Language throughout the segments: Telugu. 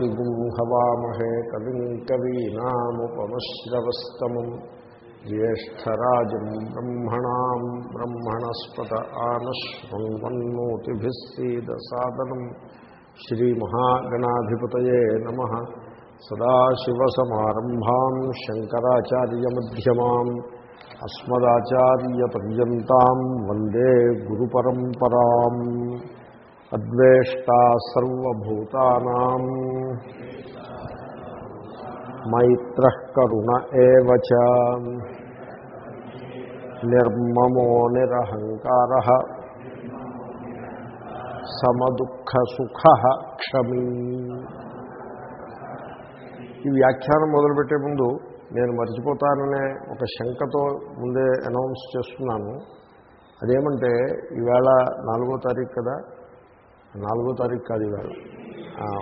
స్తిగుం హవామహే కవిం కవీనాముపమశ్రవస్తమం. జ్యేష్టరాజం బ్రహ్మణా బ్రహ్మణస్పత ఆనశ్వన్మన్నోతిభిస్సీదసాదనం శ్రీమహాగణాధిపత సదాశివసమారంభా శంకరాచార్యమ్యమా అస్మదాచార్యపర్యంతం వందే గురు పరంపరా అద్వేష్టా మైత్రుణ మైత్ర ఏవచ నిర్మమో నిరహంకార. సమదుఃఖసుఖ క్షమీ. ఈ వ్యాఖ్యానం మొదలుపెట్టే ముందు నేను మర్చిపోతాననే ఒక శంకతో ముందే అనౌన్స్ చేస్తున్నాను. అదేమంటే ఈవేళ నాలుగో తారీఖు కదా నాలుగో తారీఖు కాదు ఇవాళ.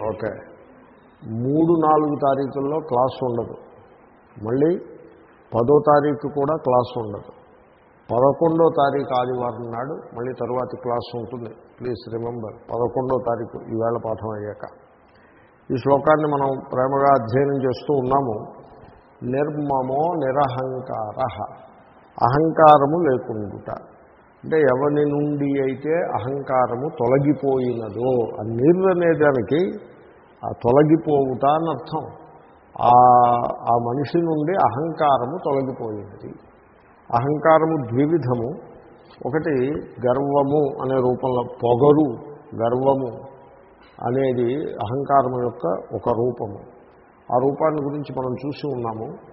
ఓకే. మూడు నాలుగు తారీఖుల్లో క్లాస్ ఉండదు. మళ్ళీ పదో తారీఖు కూడా క్లాస్ ఉండదు. పదకొండో తారీఖు ఆదివారం నాడు మళ్ళీ తరువాతి క్లాస్ ఉంటుంది. Please remember. పదకొండో తారీఖు ఈవేళ పాఠం అయ్యాక. ఈ శ్లోకాన్ని మనం ప్రేమగా అధ్యయనం చేస్తూ ఉన్నాము. నిర్మమో నిరహంకార. అహంకారము లేకుండుట. అంటే ఎవరి నుండి అయితే అహంకారము తొలగిపోయినదో ఆ నీరు అనేదానికి ఆ తొలగిపోవుట అని అర్థం. ఆ మనిషి నుండి అహంకారము తొలగిపోయినది. అహంకారము ద్వివిధము. ఒకటి గర్వము అనే రూపంలో పొగరు గర్వము అనేది అహంకారము యొక్క ఒక రూపము. ఆ రూపాన్ని గురించి మనం చూసి ఉన్నాము.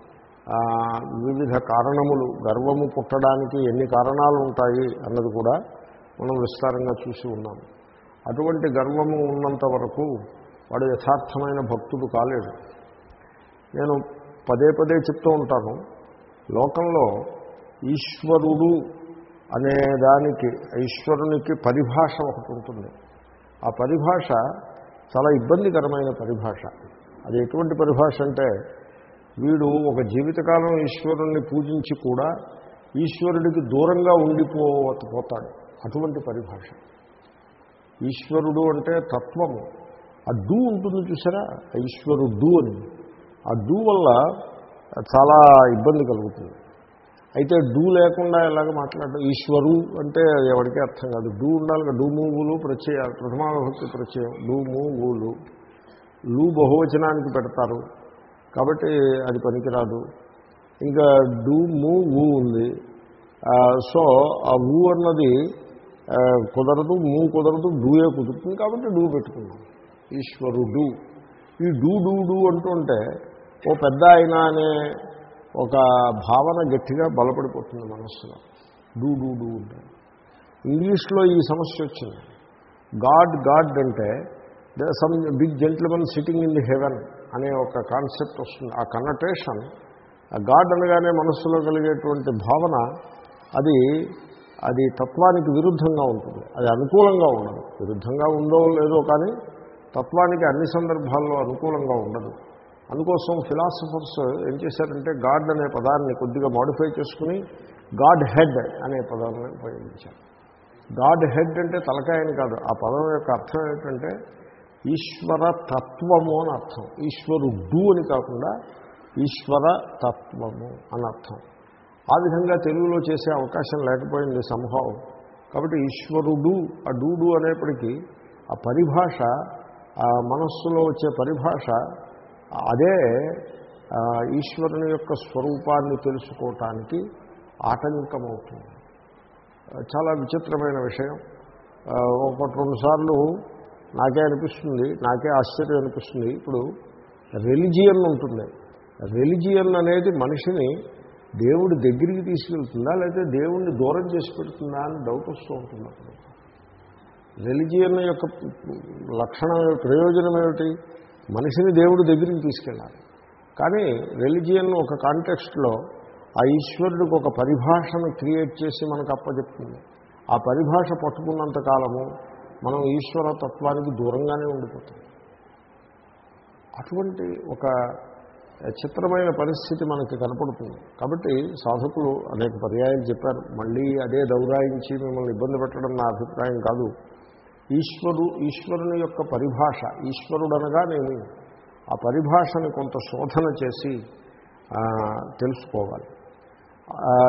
వివిధ కారణములు గర్వము పుట్టడానికి ఎన్ని కారణాలు ఉంటాయి అన్నది కూడా మనం విస్తారంగా చూసి ఉన్నాము అటువంటి గర్వము ఉన్నంత వరకు వాడు యథార్థమైన భక్తుడు కాలేడు. నేను పదే పదే చెప్తూ ఉంటాను లోకంలో ఈశ్వరుడు అనే దానికి ఈశ్వరునికి పరిభాష ఒకటి ఉంటుంది. ఆ పరిభాష చాలా ఇబ్బందికరమైన పరిభాష. అది ఎటువంటి పరిభాష అంటే వీడు ఒక జీవితకాలం ఈశ్వరుణ్ణి పూజించి కూడా ఈశ్వరుడికి దూరంగా ఉండిపోతాడు అటువంటి పరిభాష. ఈశ్వరుడు అంటే తత్వము. ఆ డూ ఉంటుంది చూసారా? ఈశ్వరుడు అని. ఆ డూ వల్ల చాలా ఇబ్బంది కలుగుతుంది. అయితే డూ లేకుండా ఎలాగ మాట్లాడడం? ఈశ్వరు అంటే ఎవరికీ అర్థం కాదు. డూ ఉండాలి డూ మూవులు ప్రత్యయాలు ప్రథమాభక్తి ప్రత్యయం. డూ మూవులు లూ బహువచనానికి పెడతారు. కాబట్టి అది పనికిరాదు. ఇంకా డూ మూ ఊ ఉంది. సో ఆ ఊ అన్నది కుదరదు మూ కుదరదు డూయే కుదురుతుంది. కాబట్టి డూ పెట్టుకున్నాం. ఈశ్వరుడు. ఈ డూ డూ డూ అంటుంటే ఓ పెద్ద ఆయన అనే ఒక భావన గట్టిగా బలపడిపోతుంది మనస్సులో. డూ డూ డూ అంటే. ఇంగ్లీష్లో ఈ సమస్య వచ్చింది. గాడ్ గాడ్ అంటే some big gentlemen sitting in the heaven అనే ఒక కాన్సెప్ట్ వస్తుంది. ఆ కన్నటేషన్ గాడ్ అనగానే మనస్సులో కలిగేటువంటి భావన అది అది తత్వానికి విరుద్ధంగా ఉంటుంది. అది అనుకూలంగా ఉండదు. విరుద్ధంగా ఉందో లేదో కానీ తత్వానికి అన్ని సందర్భాల్లో అనుకూలంగా ఉండదు. అందుకోసం ఫిలాసఫర్స్ ఏం చేశారంటే గాడ్ అనే పదాన్ని కొద్దిగా మాడిఫై చేసుకుని గాడ్ హెడ్ అనే పదాన్ని ఉపయోగించారు. గాడ్ హెడ్ అంటే తలకాయని కాదు. ఆ పదం యొక్క అర్థం ఏంటంటే ఈశ్వర తత్వము అని అర్థం. ఈశ్వరుడు అని కాకుండా ఈశ్వర తత్వము అని అర్థం. ఆ విధంగా తెలుగులో చేసే అవకాశం లేకపోయింది సంభవం. కాబట్టి ఈశ్వరుడు ఆ డూడు అనేప్పటికీ ఆ పరిభాష ఆ మనస్సులో వచ్చే పరిభాష అదే ఈశ్వరుని యొక్క స్వరూపాన్ని తెలుసుకోవటానికి ఆటంకమవుతుంది. చాలా విచిత్రమైన విషయం. ఒకటి రెండు సార్లు నాకే అనిపిస్తుంది నాకే ఆశ్చర్యం అనిపిస్తుంది. ఇప్పుడు రెలిజియన్ ఉంటుంది. రెలిజియన్ అనేది మనిషిని దేవుడి దగ్గరికి తీసుకెళ్తుందా లేకపోతే దేవుణ్ణి దూరం చేసి పెడుతుందా అని డౌట్ వస్తూ ఉంటుంది అప్పుడు. రెలిజియన్ యొక్క లక్షణం ప్రయోజనం ఏమిటి? మనిషిని దేవుడి దగ్గరికి తీసుకెళ్ళాలి. కానీ రెలిజియన్ ఒక కాంటెక్స్ట్లో ఆ ఈశ్వరుడికి ఒక పరిభాషను క్రియేట్ చేసి మనకు అప్పచెప్తుంది. ఆ పరిభాష పట్టుకున్నంత కాలము మనం ఈశ్వర తత్వానికి దూరంగానే ఉండిపోతాం. అటువంటి ఒక చిత్రమైన పరిస్థితి మనకి కనపడుతుంది. కాబట్టి సాధకులు అనేక పర్యాయం చెప్పారు. మళ్ళీ అదే దౌరాయించి మిమ్మల్ని ఇబ్బంది పెట్టడం నా అభిప్రాయం కాదు. ఈశ్వరు ఈశ్వరుని యొక్క పరిభాష ఈశ్వరుడు అనగానేమి ఆ పరిభాషని కొంత శోధన చేసి తెలుసుకోవాలి.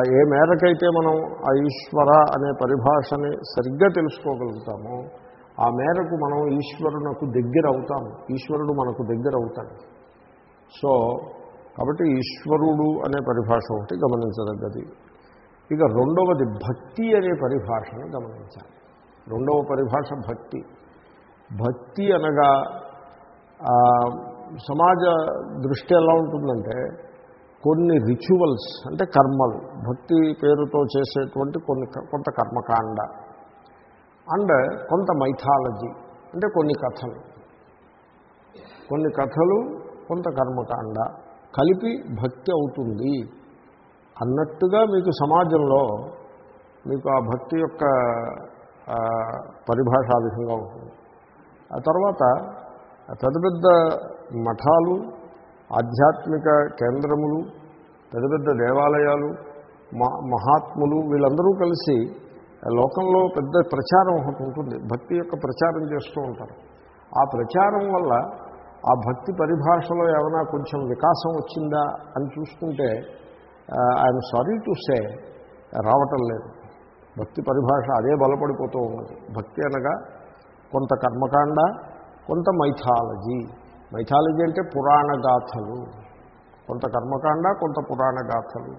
ఏ మేరకైతే మనం ఆ ఈశ్వర అనే పరిభాషని సరిగ్గా తెలుసుకోగలుగుతామో ఆ మేరకు మనం ఈశ్వరునకు దగ్గర అవుతాము ఈశ్వరుడు మనకు దగ్గర అవుతాడు. సో కాబట్టి ఈశ్వరుడు అనే పరిభాష ఒకటి గమనించదగ్గది. ఇక రెండవది భక్తి అనే పరిభాషను గమనించాలి. రెండవ పరిభాష భక్తి. భక్తి అనగా సమాజ దృష్టి ఎలా ఉంటుందంటే కొన్ని రిచువల్స్ అంటే కర్మలు భక్తి పేరుతో చేసేటువంటి కొన్ని కొంత కర్మకాండ. అండ్ కొంత మైథాలజీ అంటే కొన్ని కథలు. కొన్ని కథలు కొంత కర్మకాండ కలిపి భక్తి అవుతుంది. అన్నట్టుగా మీకు సమాజంలో మీకు ఆ భక్తి యొక్క పరిభాష ఆ విధంగా ఉంటుంది. ఆ తర్వాత పెద్ద పెద్ద మఠాలు ఆధ్యాత్మిక కేంద్రములు పెద్ద పెద్ద దేవాలయాలు మ- మహాత్ములు వీళ్ళందరూ కలిసి లోకంలో పెద్ద ప్రచారం ఒకటి ఉంటుంది. భక్తి యొక్క ప్రచారం చేస్తూ ఉంటారు. ఆ ప్రచారం వల్ల ఆ భక్తి పరిభాషలో ఏమైనా కొంచెం వికాసం వచ్చిందా అని చూసుకుంటే ఐఎమ్ సారీ టు సే రావటం లేదు. భక్తి పరిభాష అదే బలపడిపోతూ ఉన్నది. భక్తి అనగా కొంత కర్మకాండ కొంత మైథాలజీ. మైథాలజీ అంటే పురాణ గాథలు. కొంత కర్మకాండ కొంత పురాణ గాథలు.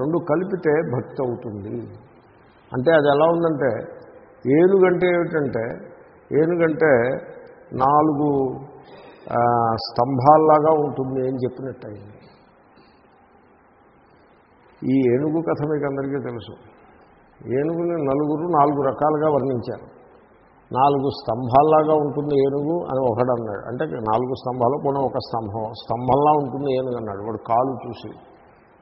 రెండు కలిపితే భక్తి అవుతుంది. అంటే అది ఎలా ఉందంటే ఏనుగంటే ఏమిటంటే ఏనుగంటే నాలుగు స్తంభాల్లాగా ఉంటుంది అని చెప్పినట్టు అయింది ఈ ఏనుగు కథ మీకు అందరికీ తెలుసు. ఏనుగుని నలుగురు నాలుగు రకాలుగా వర్ణించారు. నాలుగు స్తంభాల్లాగా ఉంటుంది ఏనుగు అని ఒకడు అన్నాడు. అంటే నాలుగు స్తంభాలు కూడా ఒక స్తంభం స్తంభంలా ఉంటుంది ఏనుగు అన్నాడు. వాడు కాలు చూసి.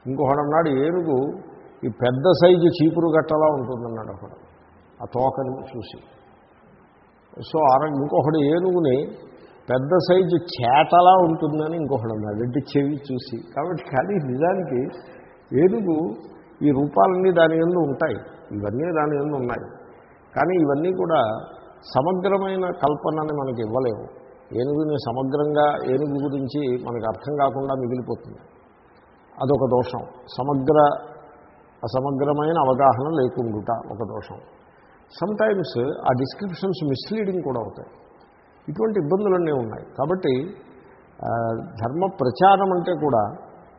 ఇంకొకడు అన్నాడు ఏనుగు ఈ పెద్ద సైజు చీపురు గట్టలా ఉంటుందన్నాడు ఒకడు. ఆ తోకని చూసి. సో ఆ ఇంకొకడు ఏనుగుని పెద్ద సైజు చేటలా ఉంటుందని ఇంకొకడు అన్నాడు. రెడ్డి చెవి చూసి. కాబట్టి కానీ నిజానికి ఏనుగు ఈ రూపాలన్నీ దాని ఎందు ఉంటాయి. ఇవన్నీ దాని ఎందు ఉన్నాయి. కానీ ఇవన్నీ కూడా సమగ్రమైన కల్పనని మనకి ఇవ్వలేవు. ఏనుగుని సమగ్రంగా ఏనుగు గురించి మనకు అర్థం కాకుండా మిగిలిపోతుంది. అదొక దోషం. సమగ్ర అసమగ్రమైన అవగాహన లేకుండుట ఒక దోషం. సమ్టైమ్స్ ఆ డిస్క్రిప్షన్స్ మిస్లీడింగ్ కూడా అవుతాయి. ఇటువంటి ఇబ్బందులన్నీ ఉన్నాయి. కాబట్టి ధర్మ ప్రచారం అంటే కూడా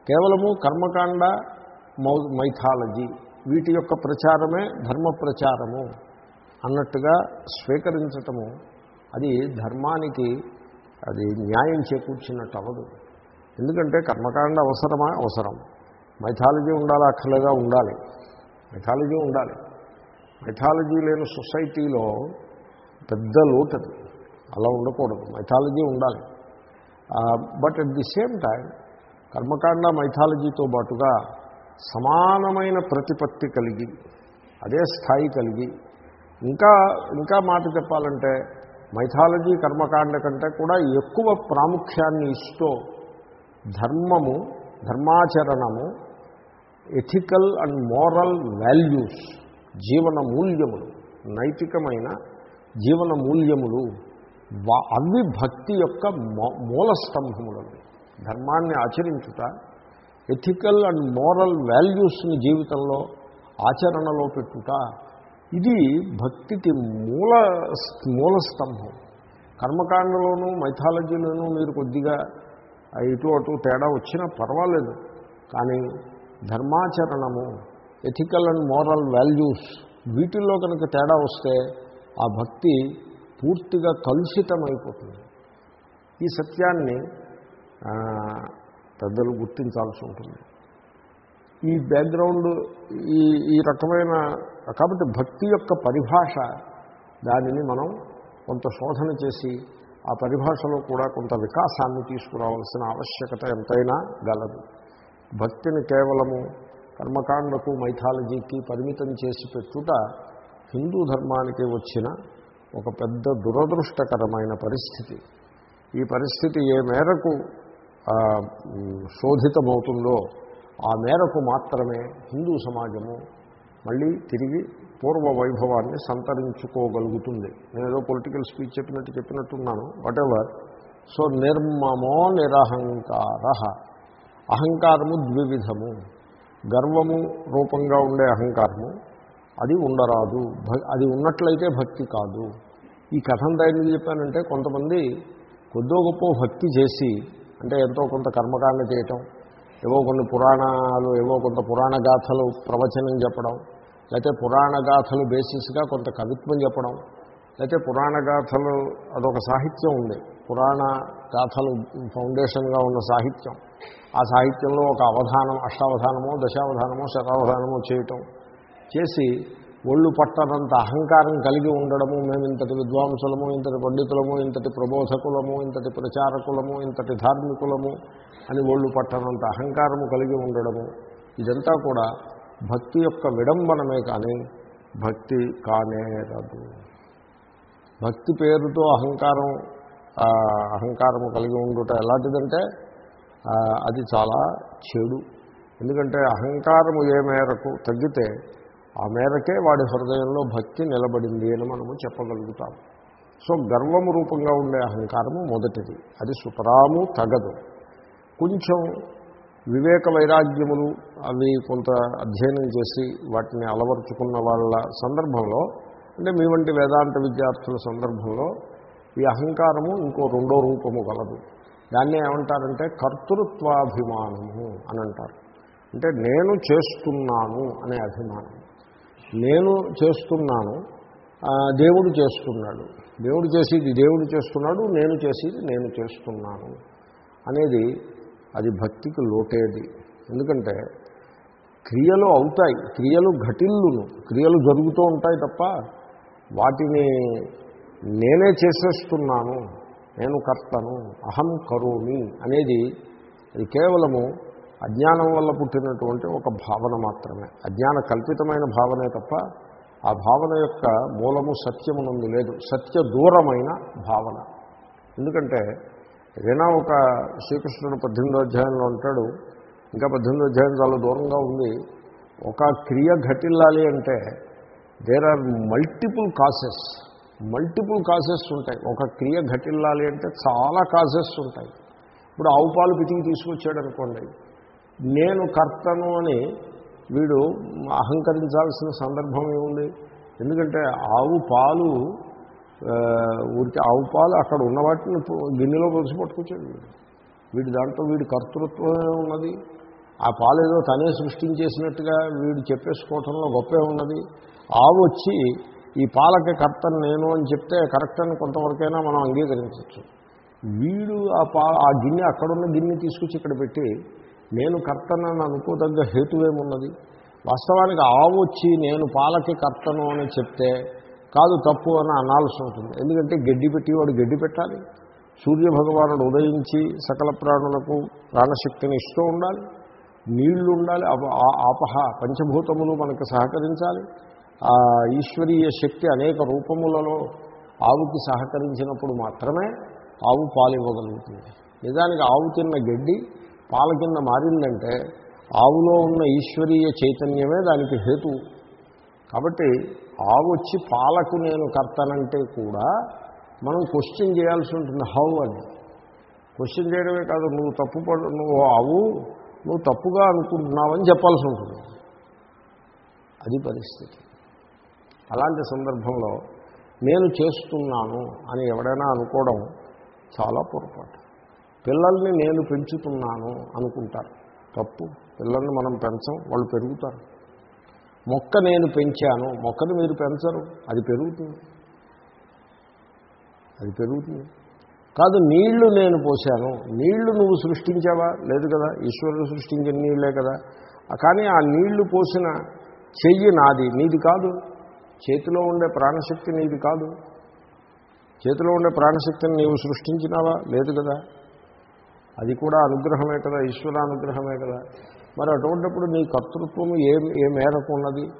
కేవలము కర్మకాండ మౌ మైథాలజీ వీటి యొక్క ప్రచారమే ధర్మ ప్రచారము. అన్నట్టుగా స్వీకరించటము అది ధర్మానికి అది న్యాయం చేకూర్చినట్టు అవ్వదు ఎందుకంటే కర్మకాండ అవసరమా? అవసరం. మైథాలజీ ఉండాలా? అక్కర్లేదా? ఉండాలి. మైథాలజీ ఉండాలి. మైథాలజీ లేని సొసైటీలో పెద్ద లోటది అలా ఉండకూడదు. మైథాలజీ ఉండాలి. But at the same time కర్మకాండ మైథాలజీతో పాటుగా సమానమైన ప్రతిపత్తి కలిగి అదే స్థాయి కలిగి ఇంకా ఇంకా మాట చెప్పాలంటే మైథాలజీ కర్మకాండ కంటే కూడా ఎక్కువ ప్రాముఖ్యాన్ని ఇస్తూ ధర్మము ధర్మాచరణము ఎథికల్ అండ్ మోరల్ వాల్యూస్ జీవన మూల్యములు నైతికమైన జీవన మూల్యములు అవి భక్తి యొక్క మూల స్తంభములవి ధర్మాన్ని ఆచరించుట ఎథికల్ అండ్ మోరల్ వాల్యూస్ని జీవితంలో ఆచరణలో పెట్టుట ఇది భక్తికి మూల మూల స్తంభం. కర్మకాండలోనూ మైథాలజీలోనూ మీరు కొద్దిగా ఇటు అటు తేడా వచ్చినా పర్వాలేదు. కానీ ధర్మాచరణము ఎథికల్ అండ్ మోరల్ వాల్యూస్ వీటిల్లో కనుక తేడా వస్తే ఆ భక్తి పూర్తిగా కలుషితమైపోతుంది. ఈ సత్యాన్ని పెద్దలు గుర్తించాల్సి ఉంటుంది. ఈ బ్యాక్గ్రౌండ్ ఈ ఈ రకమైన కాబట్టి భక్తి యొక్క పరిభాష దానిని మనం కొంత శోధన చేసి ఆ పరిభాషలో కూడా కొంత వికాసాన్ని తీసుకురావాల్సిన ఆవశ్యకత ఎంతైనా గలదు. భక్తిని కేవలము కర్మకాండకు మైథాలజీకి పరిమితం చేసి పెట్టుట హిందూ ధర్మానికి వచ్చిన ఒక పెద్ద దురదృష్టకరమైన పరిస్థితి. ఈ పరిస్థితి ఏ మేరకు శోధితమవుతుందో ఆ మేరకు మాత్రమే హిందూ సమాజము మళ్ళీ తిరిగి పూర్వ వైభవాన్ని సంతరించుకోగలుగుతుంది. నేను ఏదో పొలిటికల్ స్పీచ్ చెప్పినట్టు చెప్పినట్టున్నాను వాటెవర్ సో నిర్మమో నిరహంకార. అహంకారము ద్వివిధము. గర్వము రూపంగా ఉండే అహంకారము అది ఉండరాదు. భ- అది ఉన్నట్లయితే భక్తి కాదు. ఈ కథంతా ఎందుకు చెప్పానంటే కొంతమంది కొద్దో గొప్ప భక్తి చేసి అంటే ఎంతో కొంత కర్మకాండ చేయటం ఏవో కొన్ని పురాణాలు ఏవో కొంత పురాణ గాథలు ప్రవచనం చెప్పడం లేకపోతే పురాణ గాథలు బేసిస్గా కొంత కవిత్వం చెప్పడం లేకపోతే పురాణ గాథలు అదొక సాహిత్యం ఉంది. పురాణ గాథలు ఫౌండేషన్గా ఉన్న సాహిత్యం. ఆ సాహిత్యంలో ఒక అవధానం అష్టావధానమో దశావధానమో శతావధానమో చేయటం. చేసి ఒళ్ళు పట్టనంత అహంకారం కలిగి ఉండడము మేము ఇంతటి విద్వాంసులము ఇంతటి పండితులము ఇంతటి ప్రబోధకులము ఇంతటి ప్రచారకులము ఇంతటి ధార్మికులము అని ఒళ్ళు పట్టనంత అహంకారము కలిగి ఉండడము. ఇదంతా కూడా భక్తి యొక్క విడంబనమే కానీ భక్తి కానేరదు భక్తి పేరుతో అహంకారం అహంకారం అహంకారము కలిగి ఉండుట ఎలాంటిదంటే అది చాలా చెడు. ఎందుకంటే అహంకారము ఏ మేరకు తగ్గితే ఆ మేరకే వాడి హృదయంలో భక్తి నిలబడింది అని మనము చెప్పగలుగుతాం. సో గర్వము రూపంగా ఉండే అహంకారము మొదటిది. అది సుప్రాము తగదు. కొంచెం వివేక వైరాగ్యములు అవి కొంత అధ్యయనం చేసి వాటిని అలవర్చుకున్న వాళ్ళ సందర్భంలో అంటే మీ వంటి వేదాంత విద్యార్థుల సందర్భంలో ఈ అహంకారము ఇంకో రెండో రూపము కలదు దాన్ని ఏమంటారంటే కర్తృత్వాభిమానము అని అంటారు. అంటే నేను చేస్తున్నాను అనే అభిమానం. నేను చేస్తున్నాను దేవుడు చేస్తున్నాడు. దేవుడు చేసేది దేవుడు చేస్తున్నాడు నేను చేసేది నేను చేస్తున్నాను అనేది అది భక్తికి లోటేది. ఎందుకంటే క్రియలు అవుతాయి క్రియలు ఘటిల్లును క్రియలు జరుగుతూ ఉంటాయి తప్ప వాటిని నేనే చేసేస్తున్నాను నేను కర్తను అహం కరోమి అనేది అది కేవలము అజ్ఞానం వల్ల పుట్టినటువంటి ఒక భావన మాత్రమే. అజ్ఞాన కల్పితమైన భావనే తప్ప ఆ భావన యొక్క మూలము సత్యమునందు లేదు. సత్య దూరమైన భావన. ఎందుకంటే ఏదైనా ఒక శ్రీకృష్ణుడు పద్దెనిమిదో అధ్యాయంలో ఉంటాడు ఇంకా పద్దెనిమిదో అధ్యాయం చాలా దూరంగా ఉంది. ఒక క్రియ ఘటిల్లాలి అంటే there are multiple cases multiple cases ఉంటాయి. ఒక క్రియ ఘటిల్లాలి అంటే చాలా కాసెస్ ఉంటాయి. ఇప్పుడు ఆవు పాలు పితికి తీసుకొచ్చాడు అనుకోండి నేను కర్తను అని వీడు అహంకరించాల్సిన సందర్భం ఏముంది? ఎందుకంటే ఆవు పాలు ఊరికి ఆవు పాలు అక్కడ ఉన్న వాటిని గిన్నెలో పొలిసి పట్టుకొచ్చాడు. వీడు వీడి దాంట్లో వీడి కర్తృత్వమే ఉన్నది. ఆ పాలు ఏదో తనే సృష్టించేసినట్టుగా వీడు చెప్పేసుకోవటంలో గొప్పే ఉన్నది. ఆవు వచ్చి ఈ పాలకి కర్తను నేను అని చెప్తే కరెక్ట్ అని కొంతవరకైనా మనం అంగీకరించవచ్చు. వీడు ఆ పా ఆ గిన్నె అక్కడున్న గిన్నె తీసుకొచ్చి ఇక్కడ పెట్టి నేను కర్తనని అనుకోదగ్గ హేతువేమున్నది? వాస్తవానికి ఆవు వచ్చి నేను పాలకి కర్తను అని చెప్తే కాదు తప్పు అని అనాల్సి ఉంటుంది ఎందుకంటే గడ్డి పెట్టి వాడు గడ్డి పెట్టాలి. సూర్యభగవానుడు ఉదయించి సకల ప్రాణులకు ప్రాణశక్తిని ఇస్తూ ఉండాలి. నీళ్ళు ఉండాలి. అప- ఆ- ఆపహ పంచభూతములు మనకు సహకరించాలి. ఆ ఈశ్వరీయ శక్తి అనేక రూపములలో ఆవుకి సహకరించినప్పుడు మాత్రమే ఆవు పాలివ్వగలుగుతుంది. నిజానికి ఆవు తిన్న గడ్డి పాల కింద మారిందంటే ఆవులో ఉన్న ఈశ్వరీయ చైతన్యమే దానికి హేతు. కాబట్టి ఆవు వచ్చి పాలకు నేను కర్తనంటే కూడా మనం క్వశ్చన్ చేయాల్సి ఉంటుంది హౌ అని. క్వశ్చన్ చేయడమే కాదు నువ్వు తప్పు పడు నువ్వు ఆవు నువ్వు తప్పుగా అనుకుంటున్నావని చెప్పాల్సి ఉంటుంది. అది పరిస్థితి. అలాంటి సందర్భంలో నేను చేస్తున్నాను అని ఎవడైనా అనుకోవడం చాలా పొరపాటు. పిల్లల్ని నేను పెంచుతున్నాను అనుకుంటారు. తప్పు. పిల్లల్ని మనం పెంచం వాళ్ళు పెరుగుతారు. మొక్క నేను పెంచాను మొక్కను మీరు పెంచరు. అది పెరుగుతుంది. అది పెరుగుతుంది. కాదు నీళ్ళు నేను పోశాను నీళ్ళు నువ్వు సృష్టించావా? లేదు కదా ఈశ్వరుడు సృష్టించిన నీళ్ళే కదా. కానీ ఆ నీళ్ళు పోసిన చెయ్యి నాది నీది కాదు. చేతిలో ఉండే ప్రాణశక్తి నీది కాదు. చేతిలో ఉండే ప్రాణశక్తిని నీవు సృష్టించినావా? లేదు కదా. అది కూడా అనుగ్రహమే కదా ఈశ్వర అనుగ్రహమే కదా. మరి అటువంటిప్పుడు నీ కర్తృత్వం ఏ ఏ మేరకు ఉన్నది?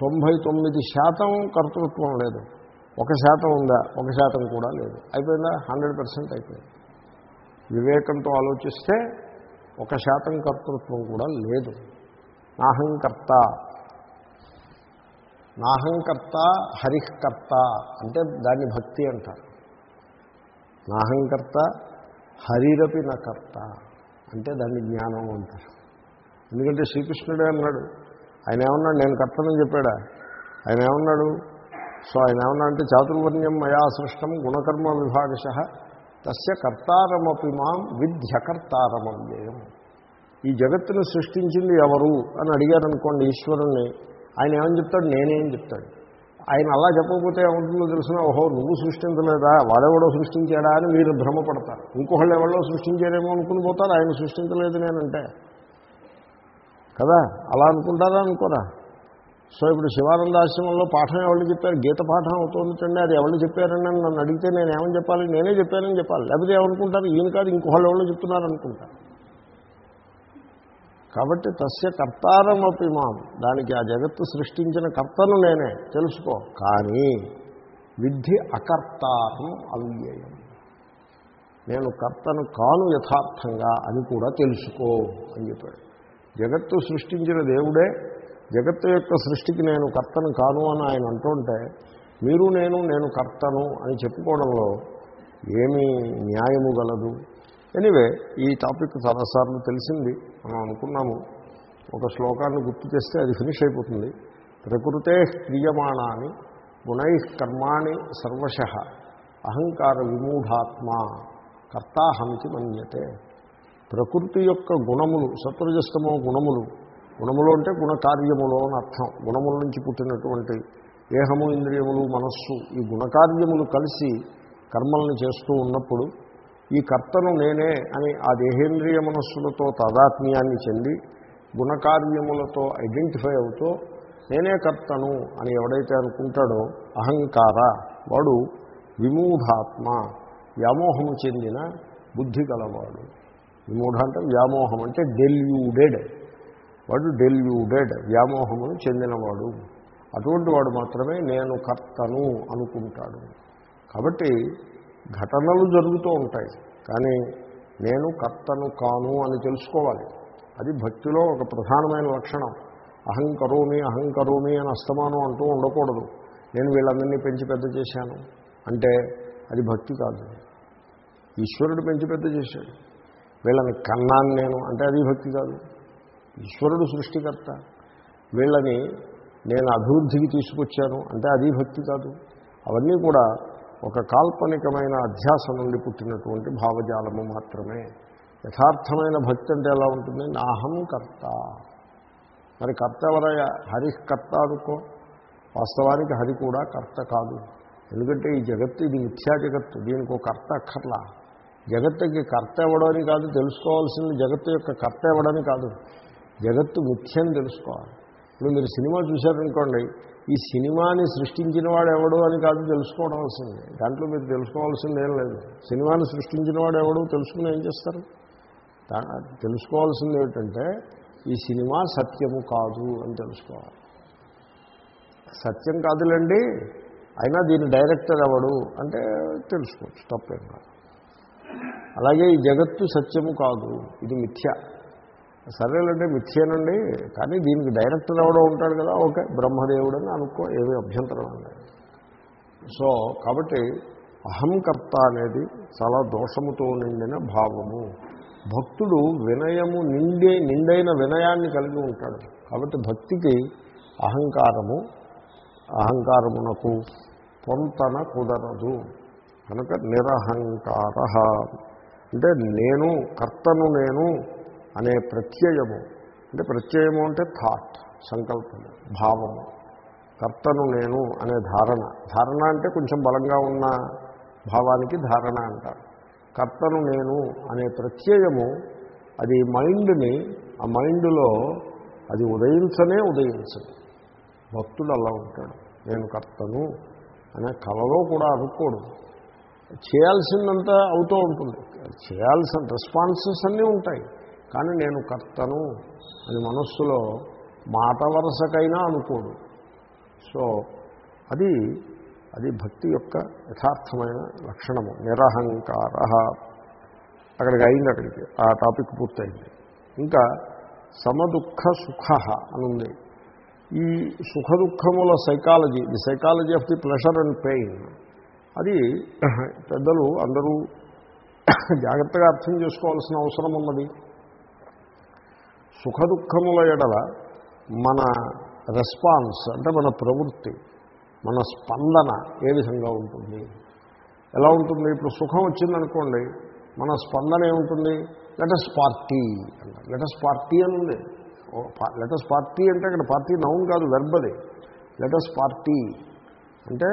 తొంభై తొమ్మిది శాతం కర్తృత్వం లేదు. ఒక శాతం ఉందా? ఒక శాతం కూడా లేదు. అయిపోయిందా? హండ్రెడ్ పర్సెంట్ అయిపోయింది. వివేకంతో ఆలోచిస్తే ఒక శాతం కర్తృత్వం కూడా లేదు. నాహంకర్త. నాహంకర్త హరికర్త అంటే దాన్ని భక్తి అంటారు. నాహంకర్త హరిరపి నకర్త అంటే దాన్ని జ్ఞానం అంటారు. ఎందుకంటే శ్రీకృష్ణుడే అన్నాడు. ఆయన ఏమన్నాడు నేను కర్తనని చెప్పాడా? ఆయన ఏమన్నాడు? సో ఆయన ఏమన్నా అంటే చాతుర్వర్ణ్యం మయా సృష్టం గుణకర్మ విభాగశ తస్య కర్తారమపి మాం విద్యకర్తారమవ్యయం ఈ జగత్తును సృష్టించింది ఎవరు అని అడిగారనుకోండి ఈశ్వరుణ్ణి. ఆయన ఏమని చెప్తాడు? నేనేం చెప్తాడు? ఆయన అలా చెప్పకపోతే ఏముంటుందో తెలిసిన? ఓహో నువ్వు సృష్టించలేదా? వాడెవడో సృష్టించాడా అని మీరు భ్రమపడతారు. ఇంకొకళ్ళు ఎవరో సృష్టించారేమో అనుకుని పోతారు. ఆయన సృష్టించలేదు నేనంటే. కదా? అలా అనుకుంటారా అనుకోరా? సో ఇప్పుడు శివానందాశ్రమంలో పాఠం ఎవరు చెప్పారు? గీత పాఠం అవుతుందండి అది ఎవరు చెప్పారని నన్ను అడిగితే నేను ఏమని చెప్పాలి? నేనే చెప్పానని చెప్పాలి. లేకపోతే ఏమనుకుంటారు? ఈయన కాదు ఇంకోళ్ళు ఎవరు చెప్తున్నారు అనుకుంటారు కాబట్టి తస్య కర్తారమపి మాం. దానికి ఆ జగత్తు సృష్టించిన కర్తను నేనే తెలుసుకో. కానీ విద్ధి అకర్తారం అవ్యయం. నేను కర్తను కాను యథార్థంగా అని కూడా తెలుసుకో అని చెప్పాడు. జగత్తు సృష్టించిన దేవుడే జగత్తు యొక్క సృష్టికి నేను కర్తను కాను అని ఆయన అంటుంటే మీరు నేను నేను కర్తను అని చెప్పుకోవడంలో ఏమీ న్యాయము గలదు. ఎనివే ఈ టాపిక్ చాలాసార్లు తెలిసింది. మనం అనుకున్నాము ఒక శ్లోకాన్ని గుర్తు చేస్తే అది ఫినిష్ అయిపోతుంది. ప్రకృతే క్రియమాణాన్ని గుణై కర్మాణి సర్వశ అహంకార విమూఢాత్మ కర్తాహంతి మన్యతే. ప్రకృతి యొక్క గుణములు సత్వజస్తమో గుణములు గుణములు అంటే గుణకార్యములు అని అర్థం. గుణముల నుంచి పుట్టినటువంటి దేహము ఇంద్రియములు మనస్సు ఈ గుణకార్యములు కలిసి కర్మల్ని చేస్తూ ఉన్నప్పుడు ఈ కర్తను నేనే అని ఆ దేహేంద్రియ మనస్సులతో తాదాత్మ్యాన్ని చెంది గుణకార్యములతో ఐడెంటిఫై అవుతూ నేనే కర్తను అని ఎవడైతే అనుకుంటాడో అహంకార వాడు విమూఢాత్మ వ్యామోహము చెందిన బుద్ధి గలవాడు. విమూఢ అంటే వ్యామోహం అంటే డెల్యూడెడ్. వాడు డెల్యూడెడ్ వ్యామోహమును చెందినవాడు. అటువంటి వాడు మాత్రమే నేను కర్తను అనుకుంటాడు. కాబట్టి ఘటనలు జరుగుతూ ఉంటాయి. కానీ నేను కర్తను కాను అని తెలుసుకోవాలి. అది భక్తిలో ఒక ప్రధానమైన లక్షణం. అహంకరోమి అహంకరోమి అని అస్తమానం అంటూ ఉండకూడదు. నేను వీళ్ళందరినీ పెంచి పెద్ద చేశాను. అంటే అది భక్తి కాదు. ఈశ్వరుడు పెంచి పెద్ద చేశాడు. వీళ్ళని కన్నాను నేను. అంటే అది భక్తి కాదు. ఈశ్వరుడు సృష్టికర్త. వీళ్ళని నేను అభివృద్ధికి తీసుకొచ్చాను. అంటే అది భక్తి కాదు. అవన్నీ కూడా ఒక కాల్పనికమైన అధ్యాసం నుండి పుట్టినటువంటి భావజాలము మాత్రమే. యథార్థమైన భక్తి అంటే ఎలా ఉంటుంది? నాహం కర్త. మరి కర్త ఎవరయ్యా? హరి కర్త అనుకో. వాస్తవానికి హరి కూడా కర్త కాదు. ఎందుకంటే ఈ జగత్తు ఇది మిథ్యా జగత్తు. దీనికి ఒక కర్త అక్కర్లా. జగత్తుకి కర్త ఇవ్వడని కాదు తెలుసుకోవాల్సింది జగత్తు యొక్క కర్త ఇవ్వడని కాదు. జగత్తు ముఖ్యం తెలుసుకోవాలి. ఇప్పుడు మీరు సినిమా చూశారనుకోండి ఈ సినిమాని సృష్టించిన వాడు ఎవడు అని కాదు తెలుసుకోవాల్సింది దాంట్లో మీరు తెలుసుకోవాల్సింది ఏం లేదు. సినిమాని సృష్టించిన వాడు ఎవడు తెలుసుకుని ఏం చేస్తారు? తెలుసుకోవాల్సింది ఏమిటంటే ఈ సినిమా సత్యము కాదు అని తెలుసుకోవాలి. సత్యం కాదులేండి అయినా దీని డైరెక్టర్ ఎవడు అంటే తెలుసుకోవచ్చు తప్పేం కాదు. అలాగే ఈ జగత్తు సత్యము కాదు ఇది మిథ్య. సరేలంటే మిథ్యేనండి కానీ దీనికి డైరెక్టర్ ఎవడో ఉంటాడు కదా ఓకే బ్రహ్మదేవుడు అని అనుకో ఏమీ అభ్యంతరం అండి. సో కాబట్టి అహంకర్త అనేది చాలా దోషముతో నిండిన భావము. భక్తుడు వినయము నిండే నిండైన వినయాన్ని కలిగి ఉంటాడు. కాబట్టి భక్తికి అహంకారము అహంకారమునకు పొంతన కుదరదు. కనుక నిరహంకార. అంటే నేను కర్తను నేను అనే ప్రత్యయము. అంటే ప్రత్యయము అంటే థాట్ సంకల్పము భావము కర్తను నేను అనే ధారణ. ధారణ అంటే కొంచెం బలంగా ఉన్న భావానికి ధారణ అంటారు. కర్తను నేను అనే ప్రత్యయము అది మైండ్ని ఆ మైండ్లో అది ఉదయించనే ఉదయించదు. భక్తుడు అలా ఉంటాడు. నేను కర్తను అనే కళలో కూడా అనుకోడు. చేయాల్సిందంతా అవుతూ ఉంటుంది. చేయాల్సిన రెస్పాన్సెస్ అన్నీ ఉంటాయి. కానీ నేను కర్తను అని మనస్సులో మాట వరసకైనా అనుకోడు సో అది అది భక్తి యొక్క యథార్థమైన లక్షణము. నిరహంకార. అక్కడికి అయింది అక్కడికి. ఆ టాపిక్ పూర్తయింది. ఇంకా సమదుఃఖ సుఖ అని ఉంది ఈ సుఖ దుఃఖముల psychology the psychology of the pleasure and pain అది పెద్దలు అందరూ జాగ్రత్తగా అర్థం చేసుకోవాల్సిన అవసరం ఉన్నది. సుఖ దుఃఖముల ఎడల మన రెస్పాన్స్ అంటే మన ప్రవృత్తి మన స్పందన ఏ విధంగా ఉంటుంది? ఎలా ఉంటుంది? ఇప్పుడు సుఖం వచ్చిందనుకోండి మన స్పందన ఏముంటుంది? లెటస్ పార్టీ అంటారు. లెటస్ పార్టీ అని ఉంది. లెటస్ పార్టీ అంటే అక్కడ పార్టీ నౌన్ కాదు వెర్బది లెటస్ పార్టీ అంటే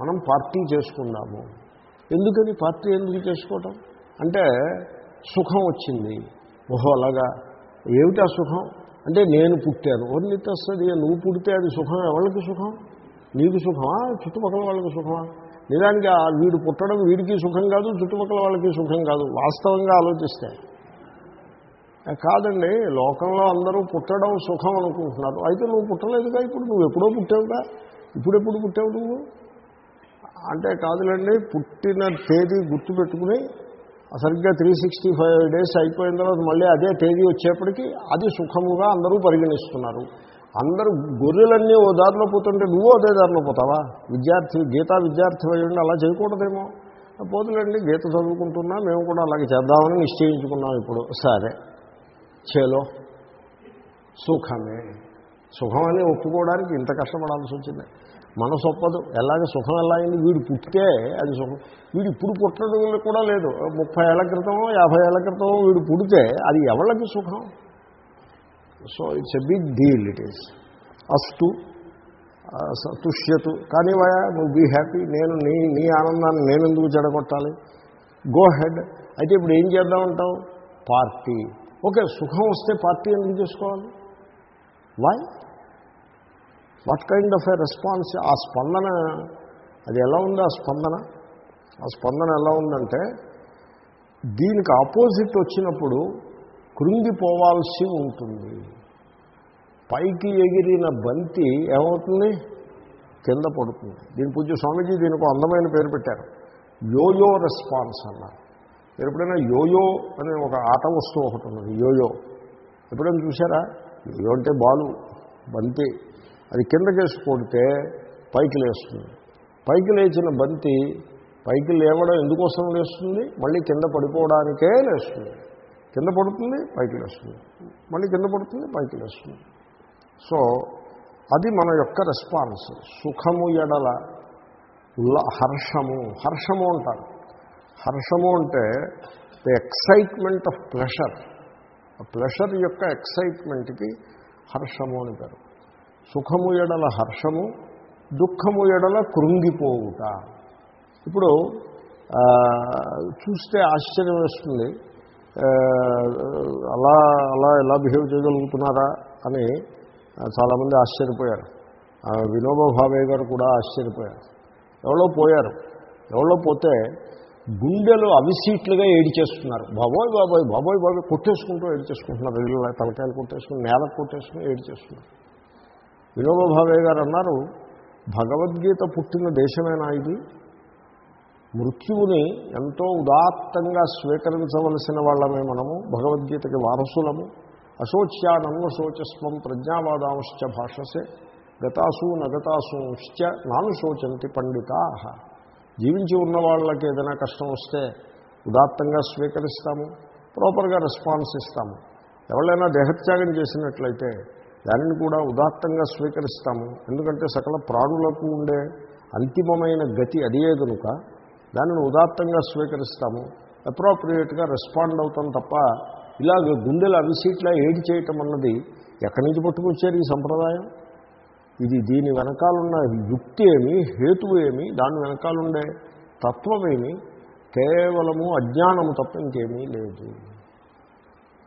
మనం పార్టీ చేసుకుందాము. ఎందుకని పార్టీ ఎందుకు చేసుకోవటం? అంటే సుఖం వచ్చింది. ఓహో అలాగా? ఏమిటా సుఖం? అంటే నేను పుట్టాను. ఎవరినితో వస్తుంది నువ్వు పుడితే అది సుఖం ఎవరికి సుఖం? నీకు సుఖమా? చుట్టుపక్కల వాళ్ళకి సుఖమా? నిజానికి ఆ వీడు పుట్టడం వీడికి సుఖం కాదు చుట్టుపక్కల వాళ్ళకి సుఖం కాదు. వాస్తవంగా ఆలోచిస్తే. కాదండి లోకంలో అందరూ పుట్టడం సుఖం అనుకుంటున్నారు. అయితే నువ్వు పుట్టలేదుగా? ఇప్పుడు నువ్వు ఎప్పుడో పుట్టావుగా? ఇప్పుడెప్పుడు పుట్టావు నువ్వు? అంటే కాదులేండి పుట్టిన తేదీ గుర్తుపెట్టుకుని సరిగ్గా త్రీ సిక్స్టీ ఫైవ్ డేస్ అయిపోయిన తర్వాత మళ్ళీ అదే తేదీ వచ్చేప్పటికీ అది సుఖముగా అందరూ పరిగణిస్తున్నారు. అందరూ గొర్రెలన్నీ ఓ దారిలో పోతుంటే నువ్వు అదే దారిలో పోతావా? విద్యార్థి గీతా విద్యార్థి అయ్యండి అలా చేయకూడదేమో. పోదులండి గీత చదువుకుంటున్నా మేము కూడా అలాగే చేద్దామని నిశ్చయించుకున్నాం ఇప్పుడు. సరే. చేలో. సుఖమే. సుఖమని ఒప్పుకోవడానికి ఇంత కష్టపడాల్సి వచ్చింది. మనసు ఒప్పదు. ఎలాగ సుఖం ఎలా అయింది వీడు పుట్టితే అది సుఖం. వీడు ఇప్పుడు పుట్టడం కూడా లేదు. ముప్పై ఏళ్ళ క్రితమో యాభై ఏళ్ళ క్రితమో వీడు పుడితే అది ఎవళ్ళకి సుఖం? So it's a big deal it is. అస్తు తుష్యతు. కానీ వాయా నువ్వు బీ హ్యాపీ. నేను నీ నీ ఆనందాన్ని నేను ఎందుకు చెడగొట్టాలి? Go ahead. అయితే ఇప్పుడు ఏం చేద్దామంటావు పార్టీ. ఓకే సుఖం వస్తే పార్టీ ఎందుకు చేసుకోవాలి? Why? What kind of a response? ఆ స్పందన అది ఎలా ఉంది ఆ స్పందన? ఆ స్పందన ఎలా ఉందంటే దీనికి ఆపోజిట్ వచ్చినప్పుడు కృంగిపోవాల్సి ఉంటుంది. పైకి ఎగిరిన బంతి ఏమవుతుంది? కింద పడుతుంది. దీని పూజ స్వామీజీ దీనికి అందమైన పేరు పెట్టారు. యోయో రెస్పాన్స్ అన్నారు. మీరు ఎప్పుడైనా యోయో అనే ఒక ఆట వస్తువు ఒకటి ఉన్నది. యోయో. ఎప్పుడైనా చూసారా యోయో అంటే బాలు బంతి. అది కిందకేసి కొడితే పైకి లేస్తుంది. పైకి లేచిన బంతి పైకి లేవడం ఎందుకోసం లేస్తుంది? మళ్ళీ కింద పడిపోవడానికే లేస్తుంది. కింద పడుతుంది పైకి లేస్తుంది. మళ్ళీ కింద పడుతుంది పైకి లేస్తుంది. సో అది మన యొక్క రెస్పాన్స్. సుఖము ఎడల హర్షము. హర్షము అంటారు. హర్షము అంటే ద ఎక్సైట్మెంట్ ఆఫ్ ప్లెషర్ ఆ ప్లెషర్ యొక్క ఎక్సైట్మెంట్కి హర్షము అని పేరు. సుఖము ఎడల హర్షము దుఃఖము ఎడల కృంగిపోవుట. ఇప్పుడు చూస్తే ఆశ్చర్యం వేస్తుంది అలా అలా ఎలా బిహేవ్ చేయగలుగుతున్నారా అని చాలామంది ఆశ్చర్యపోయారు. వినోబా భావే గారు కూడా ఆశ్చర్యపోయారు. ఎవరో పోయారు. ఎవరో పోతే గుండెలు అవిసీట్లుగా ఏడిచేస్తున్నారు. బాబోయ్ బాబోయ్ బాబోయ్ బాబోయ్ కొట్టేసుకుంటూ ఏడిచేసుకుంటున్నారు. ఇల్లు తలకాయలు కొట్టేసుకుని నేలకు కొట్టేసుకుని ఏడిచేస్తున్నారు. వినోబ భావే గారు అన్నారు భగవద్గీత పుట్టిన దేశమేనా ఇది? మృత్యువుని ఎంతో ఉదాత్తంగా స్వీకరించవలసిన వాళ్ళమే మనము భగవద్గీతకి వారసులము. అశోచ్యానన్వ శోచస్వం ప్రజ్ఞావాదాంశ్చ భాషసే గతాసు నగతాసుంశ్చ నాను శోచంతి పండితా. జీవించి ఉన్న వాళ్ళకి ఏదైనా కష్టం వస్తే ఉదాత్తంగా స్వీకరిస్తాము ప్రాపర్గా రెస్పాన్స్ ఇస్తాము. ఎవరైనా దేహత్యాగం చేసినట్లయితే దానిని కూడా ఉదాత్తంగా స్వీకరిస్తాము. ఎందుకంటే సకల ప్రాణులకు ఉండే అంతిమమైన గతి అదే కనుక దానిని ఉదాత్తంగా స్వీకరిస్తాము. అప్రోప్రియేట్గా రెస్పాండ్ అవుతాం తప్ప ఇలాగ గుండెల అవిసీట్లా ఏడి చేయటం అన్నది ఎక్కడి నుంచి పట్టుకొచ్చారు ఈ సంప్రదాయం? ఇది దీని వెనకాలన్న యుక్తి ఏమి హేతువు ఏమి దాని వెనకాలండే తత్వమేమి కేవలము అజ్ఞానము తప్ప ఇంకేమీ లేదు.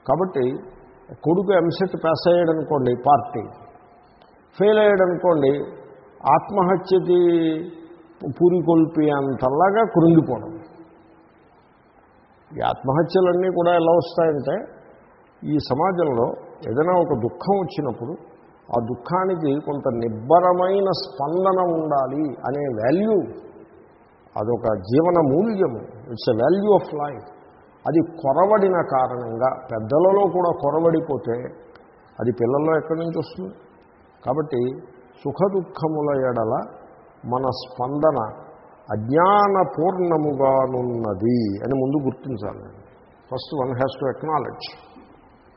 కాబట్టి కొడుకు ఎంసెట్ పాస్ అయ్యాడనుకోండి పార్టీ. ఫెయిల్ అయ్యాడనుకోండి ఆత్మహత్యకి పూరికొల్పి అంతలాగా కృంగిపోవడం. ఈ ఆత్మహత్యలన్నీ కూడా ఎలా వస్తాయంటే ఈ సమాజంలో ఏదైనా ఒక దుఃఖం వచ్చినప్పుడు ఆ దుఃఖానికి కొంత నిబ్బరమైన స్పందన ఉండాలి అనే వాల్యూ అదొక జీవన మూల్యము. It's a value of life అది కొరవడిన కారణంగా పెద్దలలో కూడా కొరవడిపోతే అది పిల్లల్లో ఎక్కడి నుంచి వస్తుంది? కాబట్టి సుఖ దుఃఖముల ఎడల మన స్పందన అజ్ఞానపూర్ణముగానున్నది అని ముందు గుర్తించాలి. First one has to acknowledge.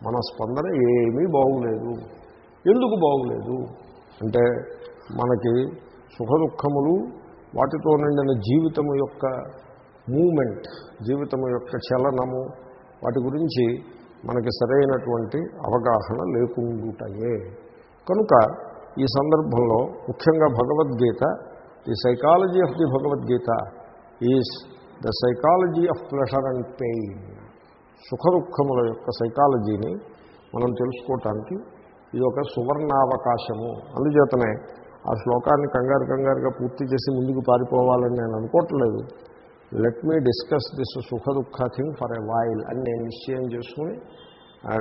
మన స్పందన ఏమీ బాగులేదు. ఎందుకు బాగులేదు? అంటే మనకి సుఖ దుఃఖములు వాటితో నిండిన జీవితము యొక్క మూమెంట్ జీవితము యొక్క చలనము వాటి గురించి మనకి సరైనటువంటి అవగాహన లేకుండుటయే. కనుక ఈ సందర్భంలో ముఖ్యంగా Bhagavad Gita the psychology of the Bhagavad Gita is the psychology of pleasure and pain సుఖ దుఃఖముల యొక్క సైకాలజీని మనం తెలుసుకోవటానికి ఇది ఒక సువర్ణావకాశము. అందుచేతనే ఆ శ్లోకాన్ని కంగారు కంగారుగా పూర్తి చేసి ముందుకు పారిపోవాలని నేను అనుకోవట్లేదు. లెట్ మీ డిస్కస్ దిస్ సుఖ దుఃఖ థింగ్ ఫర్ ఎ వైల్ అని నేను నిశ్చయం చేసుకుని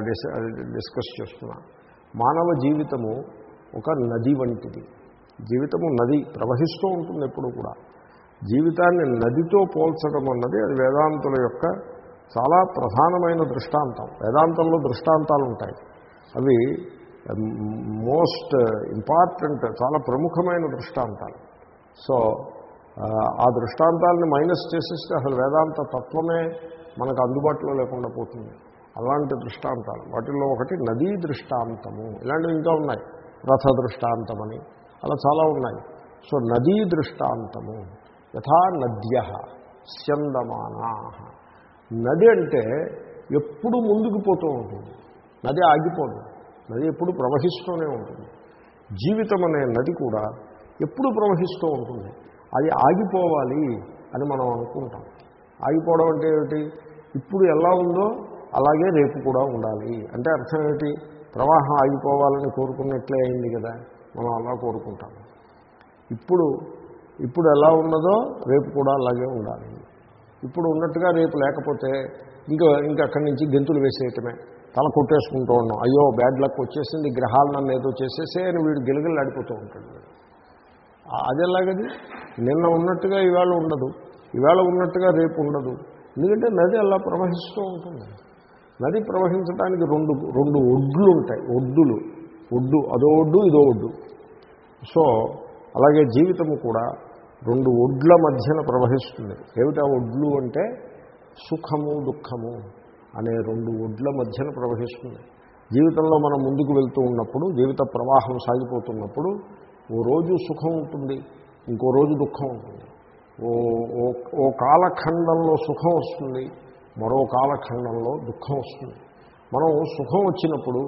డిస్ డిస్కస్ చేస్తున్నా. మానవ జీవితము ఒక నది వంటిది. జీవితము నది ప్రవహిస్తూ ఉంటుంది ఎప్పుడు కూడా. జీవితాన్ని నదితో పోల్చడం అన్నది అది వేదాంతుల యొక్క చాలా ప్రధానమైన దృష్టాంతం. వేదాంతంలో దృష్టాంతాలు ఉంటాయి. అవి మోస్ట్ ఇంపార్టెంట్ చాలా ప్రముఖమైన దృష్టాంతాలు. సో ఆ, ఆ దృష్టాంతాలని మైనస్ చేసేస్తే అసలు వేదాంత తత్వమే మనకు అందుబాటులో లేకుండా పోతుంది. అలాంటి దృష్టాంతాలు. వాటిల్లో ఒకటి నదీ దృష్టాంతము. ఇలాంటివి ఇంకా ఉన్నాయి. రథ దృష్టాంతమని. అలా చాలా ఉన్నాయి. సో నదీ దృష్టాంతము. యథా నద్య స్యందమానా. నది అంటే ఎప్పుడు ముందుకు పోతూ ఉంటుంది. నది ఆగిపోదు. నది ఎప్పుడు ప్రవహిస్తూనే ఉంటుంది. జీవితం అనే నది కూడా ఎప్పుడు ప్రవహిస్తూ ఉంటుంది. అది ఆగిపోవాలి అని మనం అనుకుంటాం. ఆగిపోవడం అంటే ఏమిటి? ఇప్పుడు ఎలా ఉందో అలాగే రేపు కూడా ఉండాలి. అంటే అర్థం ఏమిటి? ప్రవాహం ఆగిపోవాలని కోరుకున్నట్లే అయింది కదా మనం అలా కోరుకుంటాం. ఇప్పుడు ఇప్పుడు ఎలా ఉన్నదో రేపు కూడా అలాగే ఉండాలి. ఇప్పుడు ఉన్నట్టుగా రేపు లేకపోతే ఇంకా ఇంకా అక్కడి నుంచి గెంతులు వేసేయటమే. తల కొట్టేసుకుంటూ ఉన్నాం అయ్యో బ్యాడ్ లక్ వచ్చేసింది గ్రహాలు నన్ను ఏదో చేసేసే అని వీడు గిలగిలు ఆడిపోతూ ఉంటాడు. అది ఎలాగది? నిన్న ఉన్నట్టుగా ఇవాళ ఉండదు. ఇవాళ ఉన్నట్టుగా రేపు ఉండదు. ఎందుకంటే నది అలా ప్రవహిస్తూ ఉంటుంది. నది ప్రవహించడానికి రెండు రెండు ఒడ్లు ఉంటాయి. ఒడ్డులు. ఒడ్డు అదో ఒడ్డు ఇదో ఒడ్డు. సో అలాగే జీవితము కూడా రెండు ఒడ్ల మధ్యన ప్రవహిస్తుంది. ఏమిటా ఒడ్లు అంటే సుఖము దుఃఖము అనే రెండు ఒడ్ల మధ్యన ప్రవహిస్తుంది. జీవితంలో మనం ముందుకు వెళ్తూ ఉన్నప్పుడు జీవిత ప్రవాహం సాగిపోతున్నప్పుడు ఓ రోజు సుఖం ఉంటుంది ఇంకో రోజు దుఃఖం ఉంటుంది. ఓ ఓ- కాలఖండంలో సుఖం వస్తుంది మరో కాలఖండంలో దుఃఖం వస్తుంది. మనం సుఖం వచ్చినప్పుడు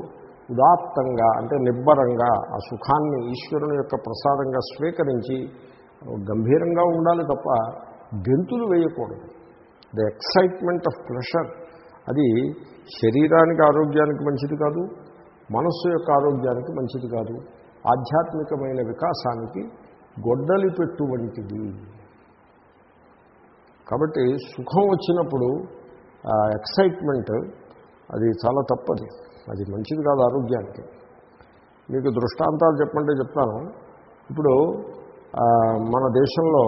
ఉదాత్తంగా అంటే నిబ్బరంగా ఆ సుఖాన్ని ఈశ్వరుని యొక్క ప్రసాదంగా స్వీకరించి గంభీరంగా ఉండాలి తప్ప గెంతులు వేయకూడదు. ద ఎక్సైట్మెంట్ ఆఫ్ ప్రెషర్ అది శరీరానికి ఆరోగ్యానికి మంచిది కాదు మనస్సు యొక్క ఆరోగ్యానికి మంచిది కాదు. ఆధ్యాత్మికమైన వికాసానికి గొడ్డలి పెట్టు వంటిది. కాబట్టి సుఖం వచ్చినప్పుడు ఎక్సైట్మెంట్ అది చాలా తప్పది. అది మంచిది కాదు ఆరోగ్యానికి. మీకు దృష్టాంతాలు చెప్పంటే చెప్తాను. ఇప్పుడు మన దేశంలో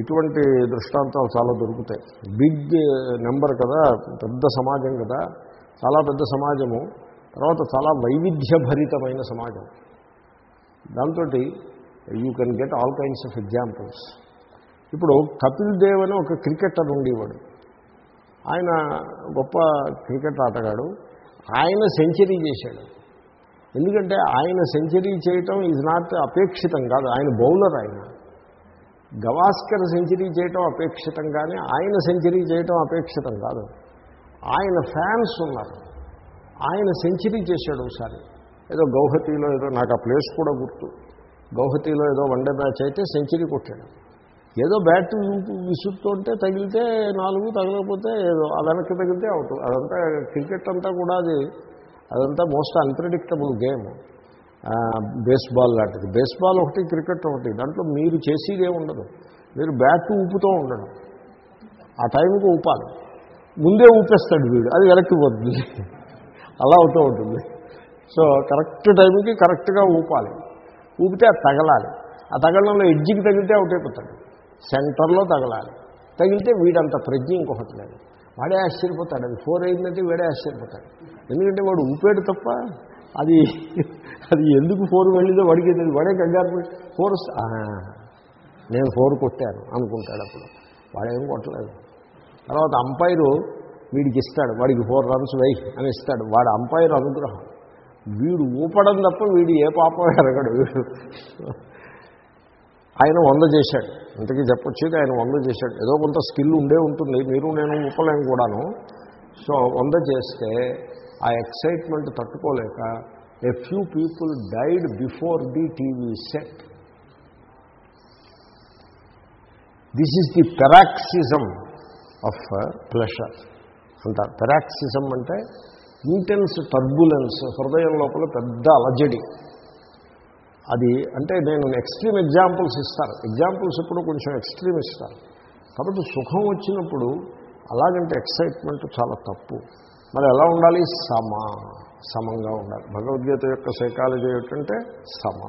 ఇటువంటి దృష్టాంతాలు చాలా దొరుకుతాయి. బిగ్ నెంబర్ కదా పెద్ద సమాజం కదా చాలా పెద్ద సమాజము తర్వాత చాలా వైవిధ్యభరితమైన సమాజం. దాంతో you can get all kinds of examples ఇప్పుడు కపిల్ దేవ్ అని ఒక క్రికెటర్ ఉండేవాడు. ఆయన గొప్ప క్రికెట్ ఆటగాడు. ఆయన సెంచరీ చేశాడు. ఎందుకంటే ఆయన సెంచరీ చేయటం ఈజ్ నాట్ అపేక్షితం కాదు. ఆయన బౌలర్ ఆయన. గవాస్కర్ సెంచరీ చేయటం అపేక్షితం కానీ ఆయన సెంచరీ చేయటం అపేక్షితం కాదు. ఆయన ఫ్యాన్స్ ఉన్నారు. ఆయన సెంచరీ చేశాడు ఒకసారి. ఏదో గౌహతిలో ఏదో నాకు ఆ ప్లేస్ కూడా గుర్తు. గౌహతిలో ఏదో వన్డే మ్యాచ్ అయితే సెంచరీ కొట్టాడు. ఏదో బ్యాట్ విసురుతుంటే తగిలితే నాలుగు తగలకపోతే ఏదో అదనకి వెనక్కి తగిలితే అవుట్. అదంతా క్రికెట్ అంతా కూడా అది అదంతా మోస్ట్ అన్ప్రెడిక్టబుల్ గేమ్. బేస్బాల్ లాంటిది. బేస్బాల్ ఒకటి క్రికెట్ ఒకటి. దాంట్లో మీరు చేసేదే ఉండదు. మీరు బ్యాట్ ఊపుతూ ఉండడం. ఆ టైంకి ఊపాలి. ముందే ఊపేస్తాడు వీడు. అది వెనక్కి పోతుంది. అలా అవుతూ ఉంటుంది. సో కరెక్ట్ టైంకి కరెక్ట్గా ఊపాలి. ఊపితే అది తగలాలి. ఆ తగలంలో ఎడ్జికి తగిలితే అవుట్ అయిపోతాడు. సెంటర్లో తగలాలి. తగిలితే వీడంత ప్రజ్ఞ ఇంకొకటి లేదు. వాడే ఆశ్చర్యపోతాడు. అది ఫోర్ అయిందంటే వీడే ఆశ్చర్యపోతాడు. ఎందుకంటే వాడు ఊపాడు తప్ప అది అది ఎందుకు ఫోర్ వెళ్ళిందో వాడికి తెలియదు. వాడే కంగారు ఫోర్ నేను ఫోర్ కొట్టాను అనుకుంటాడు అప్పుడు. వాడేం కొట్టలేదు. తర్వాత అంపైరు వీడికి ఇస్తాడు. వాడికి ఫోర్ రన్స్ వెయ్యి అని ఇస్తాడు. వాడు అంపైర్ అనుగ్రహం. వీడు ఊపడం తప్ప వీడు ఏ పాపం ఎరగడు. వీడు ఆయన వంద చేశాడు. ఇంతకీ చెప్పొచ్చేది ఆయన వంద చేశాడు. ఏదో కొంత స్కిల్ ఉండే ఉంటుంది. మీరు నేను ఊపలేం కూడాను. సో వంద చేస్తే ఆ ఎక్సైట్మెంట్ తట్టుకోలేక a few people died before the TV set this is the paroxysm of pleasure అంటారు పెరాక్సిజం అంటే ఇంటెన్స్ టర్బులెన్స్ హృదయం లోపల పెద్ద అలజడి. అది అంటే నేను ఎక్స్ట్రీమ్ ఎగ్జాంపుల్స్ ఇస్తాను ఎగ్జాంపుల్స్ ఇప్పుడు కొంచెం ఎక్స్ట్రీమ్ ఇస్తాను కాబట్టి సుఖం వచ్చినప్పుడు అలాగంటే ఎక్సైట్మెంట్ చాలా తప్పు. మరి ఎలా ఉండాలి? సమ సమంగా ఉండాలి. భగవద్గీత యొక్క సైకాలజీ ఏమిటంటే సమ.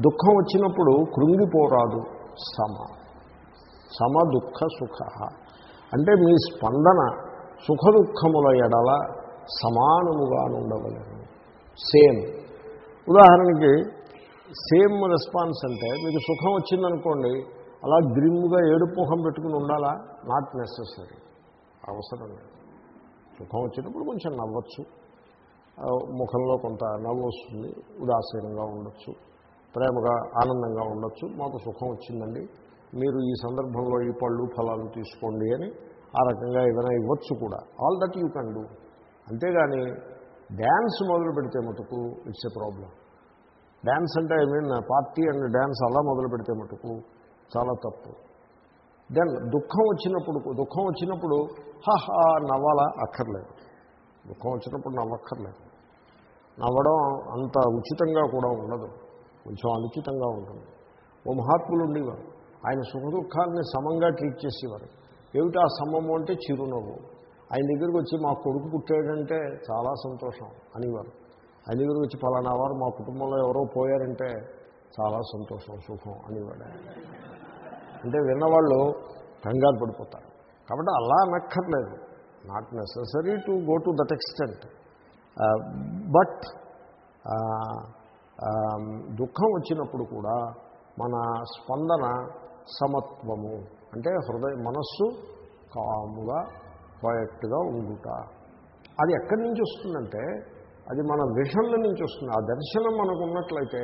దుఃఖం వచ్చినప్పుడు కృంగిపోరాదు. సమ. సమ దుఃఖ సుఖ. అంటే మీ స్పందన సుఖ దుఃఖముల ఎడల సమానముగా ఉండవలను సేమ్. ఉదాహరణకి సేమ్ రెస్పాన్స్ అంటే మీకు సుఖం వచ్చిందనుకోండి అలా గ్రిమ్గా ఏడుపు ముఖం పెట్టుకుని ఉండాలా? నాట్ నెసెసరీ అవసరం లేదు. సుఖం వచ్చినప్పుడు కొంచెం నవ్వచ్చు. ముఖంలో కొంత నవ్వు వస్తుంది ఉదాసీనంగా ఉండొచ్చు. ప్రేమగా ఆనందంగా ఉండొచ్చు. మాకు సుఖం వచ్చిందండి. మీరు ఈ సందర్భంలో ఈ పళ్ళు ఫలాలు తీసుకోండి అని ఆ రకంగా ఏదైనా ఇవ్వచ్చు కూడా. All that you can do అంతేగాని డ్యాన్స్ మొదలు పెడితే మటుకు ఇట్స్ ఎ ప్రాబ్లం. డ్యాన్స్ అంటే I mean party and dance అలా మొదలు పెడితే మటుకు చాలా తప్పు. దెన్ దుఃఖం వచ్చినప్పుడు దుఃఖం వచ్చినప్పుడు హహా నవ్వాలా అక్కర్లేదు. దుఃఖం వచ్చినప్పుడు నవ్వక్కర్లేదు. నవ్వడం అంత ఉచితంగా కూడా ఉండదు. కొంచెం అనుచితంగా ఉంటుంది. ఓ మహాత్ములు ఉండేవారు. ఆయన సుఖ దుఃఖాలని సమంగా ట్రీట్ చేసేవారు. ఏమిటి ఆ సమము అంటే చిరునవ్వు. ఆయన దగ్గరికి వచ్చి మా కొడుకు పుట్టాడంటే చాలా సంతోషం అనేవారు. ఆయన దగ్గరికి వచ్చి ఫలానా వారు మా కుటుంబంలో ఎవరో పోయారంటే చాలా సంతోషం సుఖం అనేవాడు అంటే విన్నవాళ్ళు కంగారు పడిపోతారు. కాబట్టి అలా నక్కర్లేదు not necessary to go to that extent but దుఃఖం వచ్చినప్పుడు కూడా మన స్పందన సమత్వము అంటే హృదయ మనస్సు కాముగా క్వయట్గా ఉండుట. అది ఎక్కడి నుంచి వస్తుందంటే అది మన విషన్ల నుంచి వస్తుంది. ఆ దర్శనం మనకు ఉన్నట్లయితే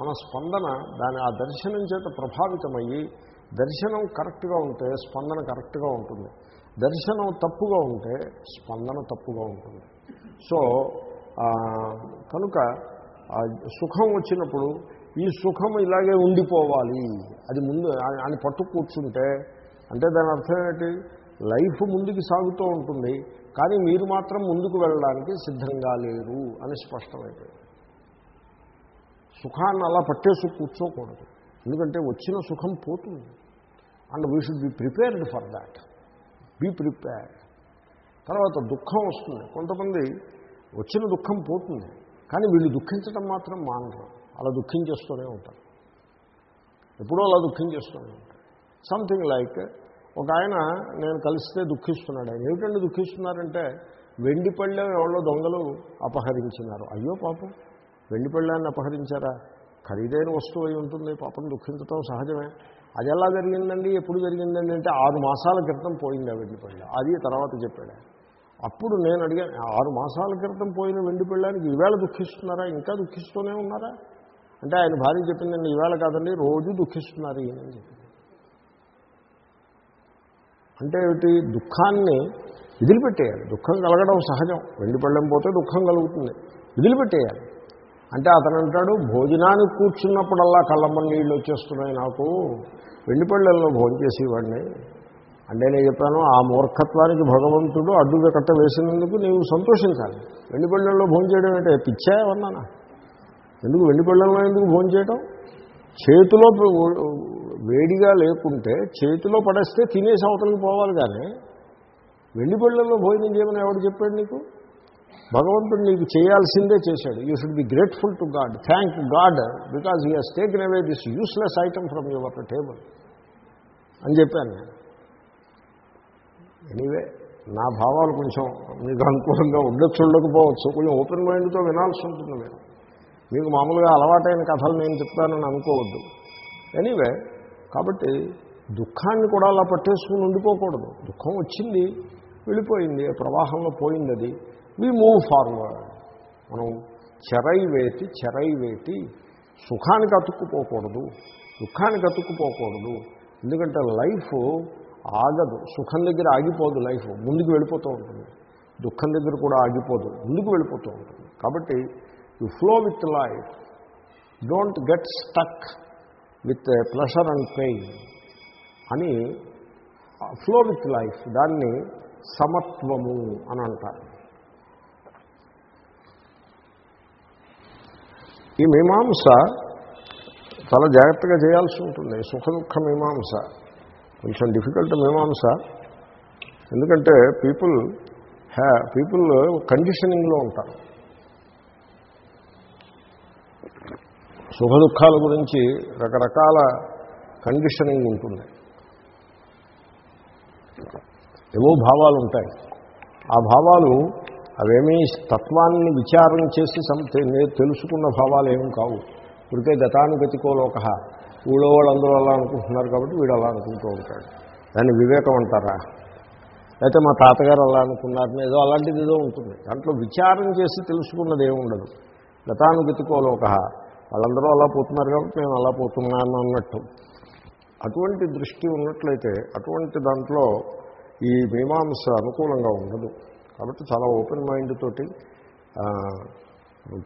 మన స్పందన దాని ఆ దర్శనం చేత ప్రభావితమయ్యి దర్శనం కరెక్ట్గా ఉంటే స్పందన కరెక్ట్గా ఉంటుంది. దర్శనం తప్పుగా ఉంటే స్పందన తప్పుగా ఉంటుంది. సో కనుక సుఖం వచ్చినప్పుడు ఈ సుఖం ఇలాగే ఉండిపోవాలి. అది ముందు అని పట్టు కూర్చుంటే అంటే దాని అర్థం ఏంటి? లైఫ్ ముందుకు సాగుతూ ఉంటుంది కానీ మీరు మాత్రం ముందుకు వెళ్ళడానికి సిద్ధంగా లేరు అని స్పష్టమైపోయింది. సుఖాన్ని అలా పట్టేసి కూర్చోకూడదు. ఎందుకంటే వచ్చిన సుఖం పోతుంది. And we should be prepared for that be prepared తర్వాత దుఃఖం వస్తుంది. కొంతమంది వచ్చిన దుఃఖం పోతుంది కానీ వీళ్ళు దుఃఖించడం మాత్రం మానరు. అలా దుఃఖించేస్తూనే ఉంటారు. ఎప్పుడో అలా దుఃఖించేస్తూనే ఉంటారు. సంథింగ్ లైక్ ఒక ఆయన నేను కలిస్తే దుఃఖిస్తున్నాడు. ఆయన ఏమిటండి దుఃఖిస్తున్నారంటే వెండి పళ్ళెం ఎవరో దొంగలు అపహరించినారు. అయ్యో పాపం వెండి పళ్ళాన్ని అపహరించారా? ఖరీదైన వస్తువు అయి ఉంటుంది పాపం దుఃఖించటం సహజమే. అది ఎలా జరిగిందండి? ఎప్పుడు జరిగిందండి అంటే ఆరు మాసాల క్రితం పోయింది ఆ వెండి అది తర్వాత చెప్పాడు అప్పుడు నేను అడిగాను ఆరు మాసాల క్రితం పోయిన వెండి పెళ్ళానికి ఈవేళ దుఃఖిస్తున్నారా? ఇంకా దుఃఖిస్తూనే ఉన్నారా? అంటే ఆయన భార్య చెప్పిందండి ఈవేళ కాదండి రోజు దుఃఖిస్తున్నారు ఈయనని చెప్పింది అంటే ఏమిటి? దుఃఖాన్ని వదిలిపెట్టేయాలి. దుఃఖం కలగడం సహజం. వెండి పళ్ళెం పోతే దుఃఖం కలుగుతుంది. వదిలిపెట్టేయాలి. అంటే అతను అంటాడు భోజనానికి కూర్చున్నప్పుడల్లా కళ్ళమ్మ నీళ్ళు వచ్చేస్తున్నాయి నాకు. వెండి పళ్ళెంలో భోజనం చేసేవాడిని. అంటే నేను చెప్పాను ఆ మూర్ఖత్వానికి భగవంతుడు అడ్డు కట్ట వేసినందుకు నీవు సంతోషించాలి. వెండి పళ్ళెంలో భోజనం చేయడం అంటే పిచ్చాయవన్నానా ఎందుకు? వెండి పళ్ళెంలో ఎందుకు భోజనం చేయడం చేతిలో వేడిగా లేకుంటే చేతిలో పడేస్తే తినేసి అవతలకి పోవాలి కానీ వెండి పళ్ళల్లో భోజనం చేయమని ఎవడు చెప్పాడు నీకు? భగవంతుడు నీకు చేయాల్సిందే చేశాడు. You should be grateful to God thank God because he has taken away this useless item from your table అని చెప్పాను నేను. ఎనీవే నా భావాలు కొంచెం మీకు అనుకూలంగా ఉండొచ్చు ఉండకపోవచ్చు. కొంచెం ఓపెన్ మైండ్తో వినాల్సి ఉంటుంది మీరు. మీకు మామూలుగా అలవాటైన కథలు నేను చెప్తానని అనుకోవద్దు. ఎనీవే కాబట్టి దుఃఖాన్ని కూడా అలా పట్టేసుకుని ఉండిపోకూడదు. దుఃఖం వచ్చింది వెళ్ళిపోయింది ప్రవాహంలో పోయింది అది వి మూవ్ ఫార్వర్డ్ మనం చెరై వేటి చెరై వేటి సుఖానికి అతుక్కుపోకూడదు దుఃఖానికి అతుక్కుపోకూడదు ఎందుకంటే లైఫ్ ఆగదు. సుఖం దగ్గర ఆగిపోదు లైఫ్. ముందుకు వెళ్ళిపోతూ ఉంటుంది. దుఃఖం దగ్గర కూడా ఆగిపోదు. ముందుకు వెళ్ళిపోతూ ఉంటుంది. కాబట్టి you flow with life don't get stuck with pleasure and pain అని ఫ్లో విత్ లైఫ్ దాన్ని సమత్వము అని అంటారు. ఈ మీమాంస చాలా జాగ్రత్తగా చేయాల్సి ఉంటుంది. సుఖ దుఃఖ మీమాంస. కొంచెం డిఫికల్ట్ మీమాంస. ఎందుకంటే పీపుల్ హ్యా పీపుల్ కండిషనింగ్లో ఉంటారు. సుఖ దుఃఖాల గురించి రకరకాల కండిషనింగ్ ఉంటుంది. ఏవో భావాలు ఉంటాయి ఆ భావాలు అవేమీ తత్వాన్ని విచారం చేసి తెలుసుకున్న భావాలు ఏమి కావు ఇప్పటికే గతానుగతికోలోక ఊళ్ళో వాళ్ళందరూ అలా అనుకుంటున్నారు కాబట్టి వీడు అలా అనుకుంటూ ఉంటాడు. దాన్ని వివేకం అంటారా? అయితే మా తాతగారు అలా అనుకున్నారని ఏదో అలాంటిది ఏదో ఉంటుంది. దాంట్లో విచారం చేసి తెలుసుకున్నది ఏమి ఉండదు గతానుగతికోలోక వాళ్ళందరూ అలా పోతున్నారు కాబట్టి నేను అలా పోతున్నాను అన్నట్టు. అటువంటి దృష్టి ఉన్నట్లయితే అటువంటి దాంట్లో ఈ మీమాంస అనుకూలంగా ఉండదు. కాబట్టి చాలా ఓపెన్ మైండ్ తోటి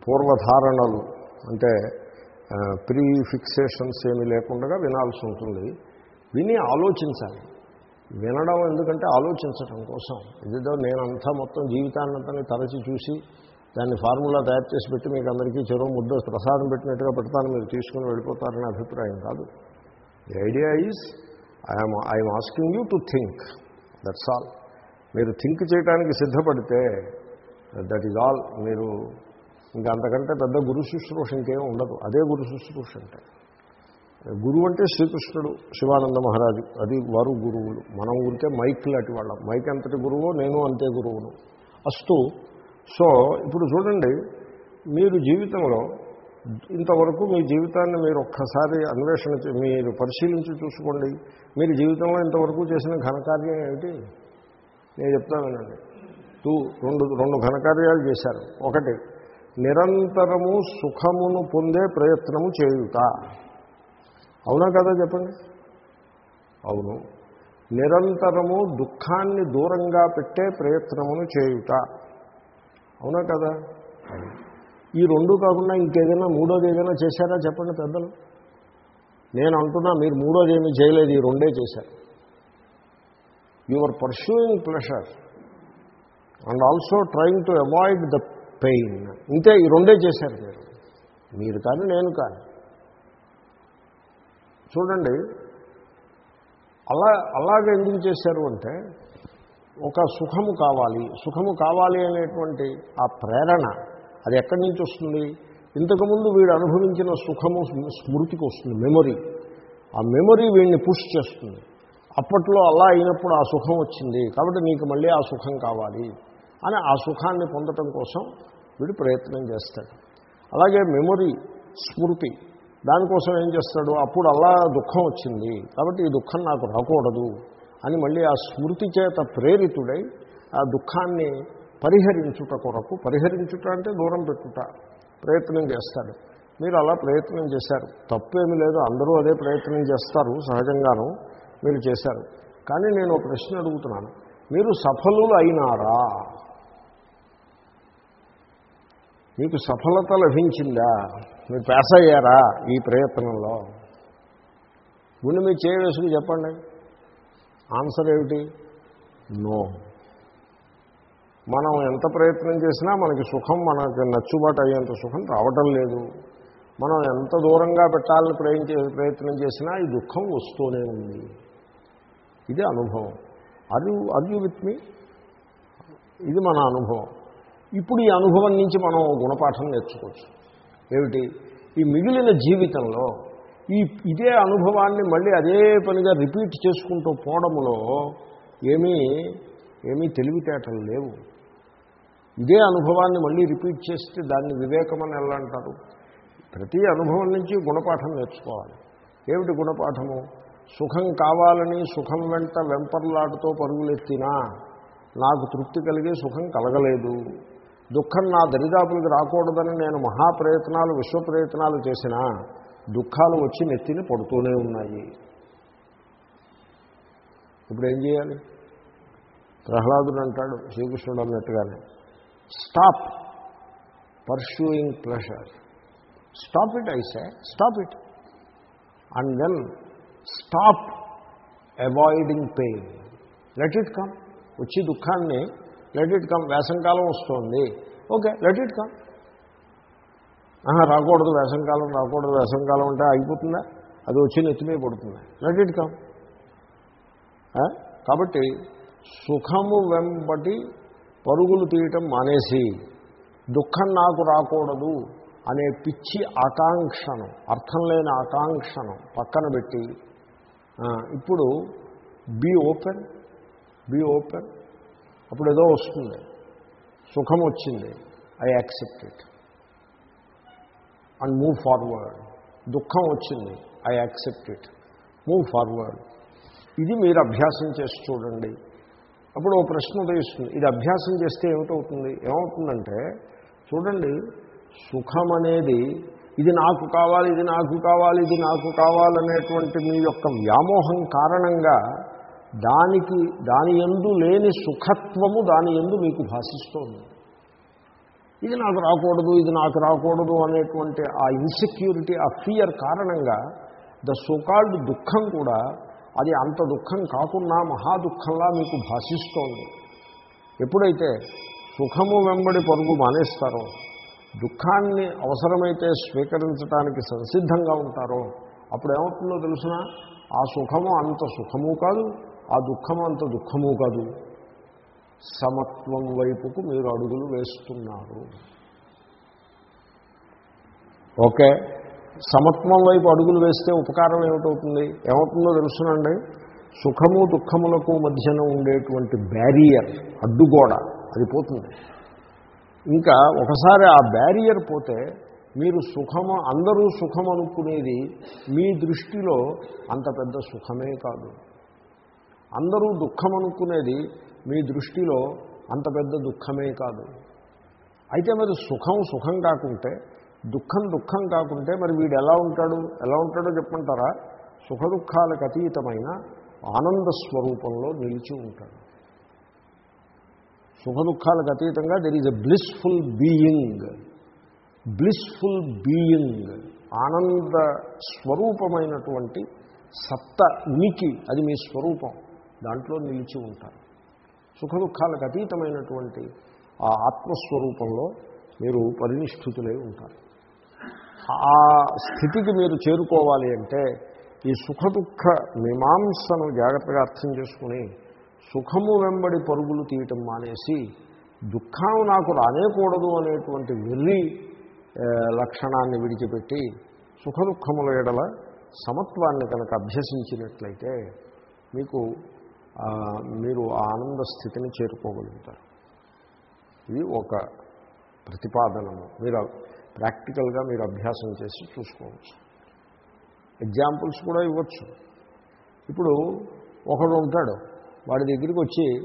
పూర్వధారణలు అంటే ప్రీ ఫిక్సేషన్స్ ఏమీ లేకుండా వినాల్సి ఉంటుంది. విని ఆలోచించాలి. వినడం ఎందుకంటే ఆలోచించటం కోసం. ఇదిదో నేనంతా మొత్తం జీవితాన్నంతా తరచి చూసి దాన్ని ఫార్ములా తయారు చేసి పెట్టి మీకు అందరికీ చెరువు ముద్ద ప్రసాదం పెట్టినట్టుగా పెడతాను మీరు తీసుకుని వెళ్ళిపోతారనే అభిప్రాయం కాదు. The idea is I'm I'm asking you to think that's all మీరు థింక్ చేయడానికి సిద్ధపడితే దట్ ఈజ్ ఆల్ మీరు ఇంకా అంతకంటే పెద్ద గురు శుశ్రూష ఇంకేం ఉండదు. అదే గురు శుశ్రూష అంటే. గురువు అంటే శ్రీకృష్ణుడు శివానంద మహారాజు. అది వారు గురువులు. మనం ఊరికే మైక్ లాంటి వాళ్ళం. మైక్ ఎంతటి గురువో నేను అంతే గురువును. అస్తు సో ఇప్పుడు చూడండి మీరు జీవితంలో ఇంతవరకు మీ జీవితాన్ని మీరు ఒక్కసారి అన్వేషణ చే- మీరు పరిశీలించి చూసుకోండి. మీరు జీవితంలో ఇంతవరకు చేసిన ఘనకార్యం ఏమిటి? నేను చెప్తా వినండి. టూ రెండు రెండు ఘనకార్యాలు చేశారు. ఒకటి నిరంతరము సుఖమును పొందే ప్రయత్నము చేయుట. అవునా కదా చెప్పండి? అవును. నిరంతరము దుఃఖాన్ని దూరంగా పెట్టే ప్రయత్నమును చేయుట. అవునా కదా? ఈ రెండు కాకుండా ఇంకేదైనా మూడోది ఏదైనా చేశారా చెప్పండి పెద్దలు? నేను అంటున్నా మీరు మూడోది ఏమీ చేయలేదు ఈ రెండే చేశారు. You are pursuing pleasure and also trying to avoid the pain ఇంతే ఈ రెండే చేశారు మీరు. మీరు కానీ నేను కానీ. చూడండి అలా అలాగే ఎందుకు చేశారు అంటే ఒక సుఖము కావాలి. సుఖము కావాలి అనేటువంటి ఆ ప్రేరణ అది ఎక్కడి నుంచి వస్తుంది? ఇంతకుముందు వీడు అనుభవించిన సుఖము స్మృతికి వస్తుంది. మెమొరీ. ఆ మెమొరీ వీడిని పుష్ చేస్తుంది. అప్పట్లో అలా అయినప్పుడు ఆ సుఖం వచ్చింది. కాబట్టి నీకు మళ్ళీ ఆ సుఖం కావాలి అని ఆ సుఖాన్ని పొందటం కోసం వీడు ప్రయత్నం చేస్తాడు. అలాగే మెమొరీ స్మృతి దానికోసం ఏం చేస్తాడు? అప్పుడు అలా దుఃఖం వచ్చింది. కాబట్టి ఈ దుఃఖం నాకు రాకూడదు. అని మళ్ళీ ఆ స్మృతి చేత ప్రేరితుడై ఆ దుఃఖాన్ని పరిహరించుట కొరకు పరిహరించుట అంటే దూరం పెట్టుట ప్రయత్నం చేస్తాడు. మీరు అలా ప్రయత్నం చేశారు. తప్పేమీ లేదు అందరూ అదే ప్రయత్నం చేస్తారు సహజంగాను మీరు చేశారు. కానీ నేను ఒక ప్రశ్న అడుగుతున్నాను. మీరు సఫలులు అయినారా మీకు సఫలత లభించిందా? మీరు పాస్ అయ్యారా ఈ ప్రయత్నంలో? ముందు మీరు చేయవేసుకు చెప్పండి. ఆన్సర్ ఏమిటి? నో. మనం ఎంత ప్రయత్నం చేసినా మనకి సుఖం మనకి నచ్చుబాటు అయ్యేంత సుఖం రావటం లేదు. మనం ఎంత దూరంగా పెట్టాలని ప్రయత్నం ప్రయత్నం చేసినా ఈ దుఃఖం వస్తూనే ఉంది. ఇది అనుభవం. అది అది విత్ మీ? ఇది మన అనుభవం. ఇప్పుడు ఈ అనుభవం నుంచి మనం గుణపాఠం నేర్చుకోవచ్చు. ఏమిటి? ఈ మిగిలిన జీవితంలో ఈ ఇదే అనుభవాన్ని మళ్ళీ అదే పనిగా రిపీట్ చేసుకుంటూ పోవడంలో ఏమీ ఏమీ తెలివితేటలు లేవు. ఇదే అనుభవాన్ని మళ్ళీ రిపీట్ చేస్తే దాన్ని వివేకం అని ఎలా అంటారు? ప్రతి అనుభవం నుంచి గుణపాఠం నేర్చుకోవాలి. ఏమిటి గుణపాఠము? సుఖం కావాలని సుఖం వెంట వెంపర్లాటుతో పరుగులెత్తినా నాకు తృప్తి కలిగే సుఖం కలగలేదు. దుఃఖం నా దరిదాపులకు రాకూడదని నేను మహాప్రయత్నాలు విశ్వ ప్రయత్నాలు చేసినా దుఃఖాలు వచ్చి నెత్తిని పడుతూనే ఉన్నాయి. ఇప్పుడు ఏం చేయాలి? ప్రహ్లాదుడు అంటాడు శ్రీకృష్ణుడు అన్నట్టుగానే stop pursuing pleasure stop it I say stop it and then stop avoiding pain let it come వచ్చి దుఃఖాన్ని లెట్ ఇట్ కమ్ వేసంకాలం వస్తుంది. ఓకే లెట్ ఇట్ కమ్ రాకూడదు వేసంకాలం రాకూడదు వేసంకాలం అంటే అయిపోతుందా అది వచ్చి నెత్తిమే పడుతుంది. లెట్ ఇట్ కమ్ కాబట్టి సుఖము వెంబటి పరుగులు తీయటం మానేసి దుఃఖం నాకు రాకూడదు అనే పిచ్చి ఆకాంక్షను అర్థం లేని ఆకాంక్షను పక్కన పెట్టి ఇప్పుడు బీ ఓపెన్ బీ ఓపెన్ అప్పుడు ఏదో వస్తుంది. సుఖం వచ్చింది. I accept it and move forward దుఃఖం వచ్చింది. I accept it move forward ఇది మీరు అభ్యాసం చేసి చూడండి. అప్పుడు ఓ ప్రశ్న ఉదయిస్తుంది. ఇది అభ్యాసం చేస్తే ఏమిటవుతుంది? ఏమవుతుందంటే చూడండి సుఖం అనేది ఇది నాకు కావాలి ఇది నాకు కావాలి ఇది నాకు కావాలనేటువంటి మీ యొక్క వ్యామోహం కారణంగా దానికి దాని ఎందు లేని సుఖత్వము దాని ఎందు మీకు భాషిస్తోంది ఇది నాకు రాకూడదు ఇది నాకు రాకూడదు అనేటువంటి ఆ ఇన్సెక్యూరిటీ ఆ ఫియర్ కారణంగా ద సోకాల్డ్ దుఃఖం కూడా అది అంత దుఃఖం కాకుండా మహా దుఃఖంలా మీకు భాషిస్తోంది. ఎప్పుడైతే సుఖము వెంబడి పరుగు మానేస్తారో దుఃఖాన్ని అవసరమైతే స్వీకరించడానికి సంసిద్ధంగా ఉంటారో అప్పుడు ఏమవుతుందో తెలుసిన? ఆ సుఖము అంత సుఖము కాదు ఆ దుఃఖము అంత దుఃఖము కాదు. సమత్వం వైపుకు మీరు అడుగులు వేస్తున్నారు. ఓకే. సమత్వం వైపు అడుగులు వేస్తే ఉపకారం ఏమిటవుతుంది? ఏమవుతుందో తెలుసునండి. సుఖము దుఃఖములకు మధ్యన ఉండేటువంటి బ్యారియర్ అడ్డుగోడ అది పోతుంది ఇంకా ఒకసారి ఆ బ్యారియర్ పోతే మీరు సుఖము అందరూ సుఖం అనుకునేది మీ దృష్టిలో అంత పెద్ద సుఖమే కాదు. అందరూ దుఃఖం అనుకునేది మీ దృష్టిలో అంత పెద్ద దుఃఖమే కాదు. అయితే మరి సుఖం సుఖం కాకుంటే దుఃఖం దుఃఖం కాకుంటే మరి వీడు ఎలా ఉంటాడు? ఎలా ఉంటాడో చెప్పంటారా సుఖ దుఃఖాలకు అతీతమైన ఆనంద స్వరూపంలో నిలిచి ఉంటాడు. సుఖ దుఃఖాలకు అతీతంగా there is a blissful being blissful being ఆనంద స్వరూపమైనటువంటి సత్త ఉనికి అది మీ స్వరూపం. దాంట్లో నిలిచి ఉంటారు. సుఖ దుఃఖాలకు అతీతమైనటువంటి ఆ ఆత్మస్వరూపంలో మీరు పరినిష్ఠితులై ఉంటారు. ఆ స్థితికి మీరు చేరుకోవాలి అంటే ఈ సుఖ దుఃఖ మీమాంసను జాగ్రత్తగా అర్థం చేసుకుని సుఖము వెంబడి పరుగులు తీయటం మానేసి దుఃఖం నాకు రానేకూడదు అనేటువంటి వెర్రి లక్షణాన్ని విడిచిపెట్టి సుఖ దుఃఖముల ఎడల సమత్వాన్ని కనుక అభ్యసించినట్లయితే మీకు మీరు ఆ ఆనంద స్థితిని చేరుకోగలుగుతారు. ఇది ఒక ప్రతిపాదనము. మీరు ప్రాక్టికల్గా మీరు అభ్యాసం చేసి చూసుకోవచ్చు. ఎగ్జాంపుల్స్ కూడా ఇవ్వచ్చు. ఇప్పుడు ఒకడు ఉంటాడు. వాడి దగ్గరికి వచ్చి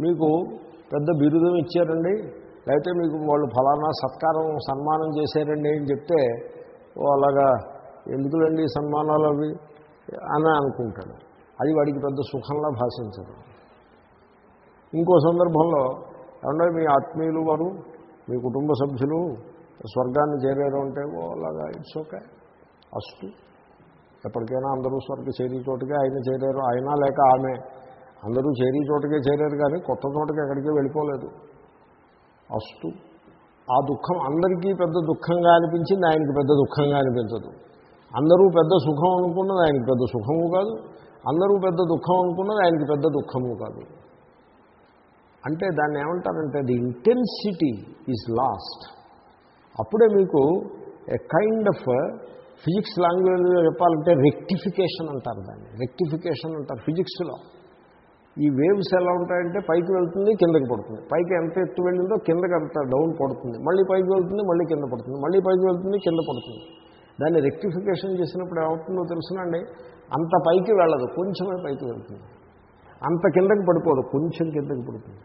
మీకు పెద్ద బిరుదం ఇచ్చారండి. లేకపోతే మీకు వాళ్ళు ఫలానా సత్కారం సన్మానం చేశారండి అని చెప్తే ఓ అలాగా. ఎందుకులండి సన్మానాలు అవి? అని అనుకుంటాడు. అది వాడికి పెద్ద సుఖంలా భాషించదు. ఇంకో సందర్భంలో ఏమంటే మీ ఆత్మీయులు వారు మీ కుటుంబ సభ్యులు స్వర్గాన్ని చేరారు అంటే ఓ అలాగా ఇట్స్ ఓకే. అస్తు. ఎప్పటికైనా అందరూ స్వర్గ చేరి చోటుకే ఆయన చేరారు. ఆయన లేక ఆమె. అందరూ చేరి చోటుకే చేరారు కానీ కొత్త చోటకి ఎక్కడికే వెళ్ళిపోలేదు. అస్తు. ఆ దుఃఖం అందరికీ పెద్ద దుఃఖంగా అనిపించింది ఆయనకి పెద్ద దుఃఖంగా అనిపించదు. అందరూ పెద్ద సుఖం అనుకున్నది ఆయనకి పెద్ద సుఖము కాదు. అందరూ పెద్ద దుఃఖం అనుకున్నది ఆయనకి పెద్ద దుఃఖము కాదు. అంటే దాన్ని ఏమంటారంటే ది ఇంటెన్సిటీ ఈజ్ లాస్ట్ అప్పుడే మీకు ఏ కైండ్ ఆఫ్ ఫిజిక్స్ లాంగ్వేజ్లో చెప్పాలంటే రెక్టిఫికేషన్ అంటారు దాన్ని. రెక్టిఫికేషన్ అంటారు ఫిజిక్స్లో ఈ వేవ్స్ ఎలా ఉంటాయంటే పైకి వెళ్తుంది కిందకి పడుతుంది. పైకి ఎంత ఎత్తు వెళ్ళిందో కిందకి అంత డౌన్ పడుతుంది. మళ్ళీ పైకి వెళ్తుంది మళ్ళీ కింద పడుతుంది. మళ్ళీ పైకి వెళ్తుంది కింద పడుతుంది. దాన్ని రెక్టిఫికేషన్ చేసినప్పుడు ఏమవుతుందో తెలుసునండి అంత పైకి వెళ్ళదు కొంచెమే పైకి వెళ్తుంది. అంత కిందకి పడిపోదు కొంచెం కిందకి పడుతుంది.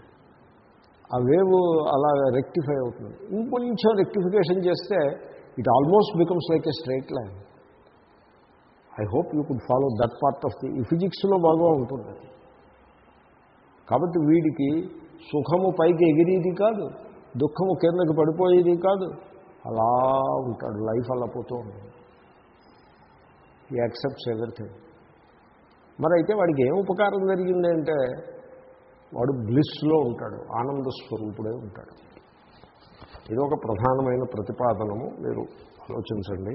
ఆ వేవ్ అలా రెక్టిఫై అవుతుంది. ఇంకొంచెం రెక్టిఫికేషన్ చేస్తే it almost becomes like a straight line I hope you could follow that part of the ఈ ఫిజిక్స్లో బాగా ఉంటుంది. కాబట్టి వీడికి సుఖము పైకి ఎగిరేది కాదు దుఃఖము కిందకి పడిపోయేది కాదు. అలా ఉంటాడు లైఫ్ అలా పోతూ ఉంటుంది. ఈ యాక్సెప్ట్స్ ఎవ్రీథింగ్ మరి అయితే వాడికి ఏం ఉపకారం జరిగింది అంటే వాడు బ్లిస్లో ఉంటాడు ఆనంద స్వరూపుడే ఉంటాడు. ఇది ఒక ప్రధానమైన ప్రతిపాదనము మీరు ఆలోచించండి.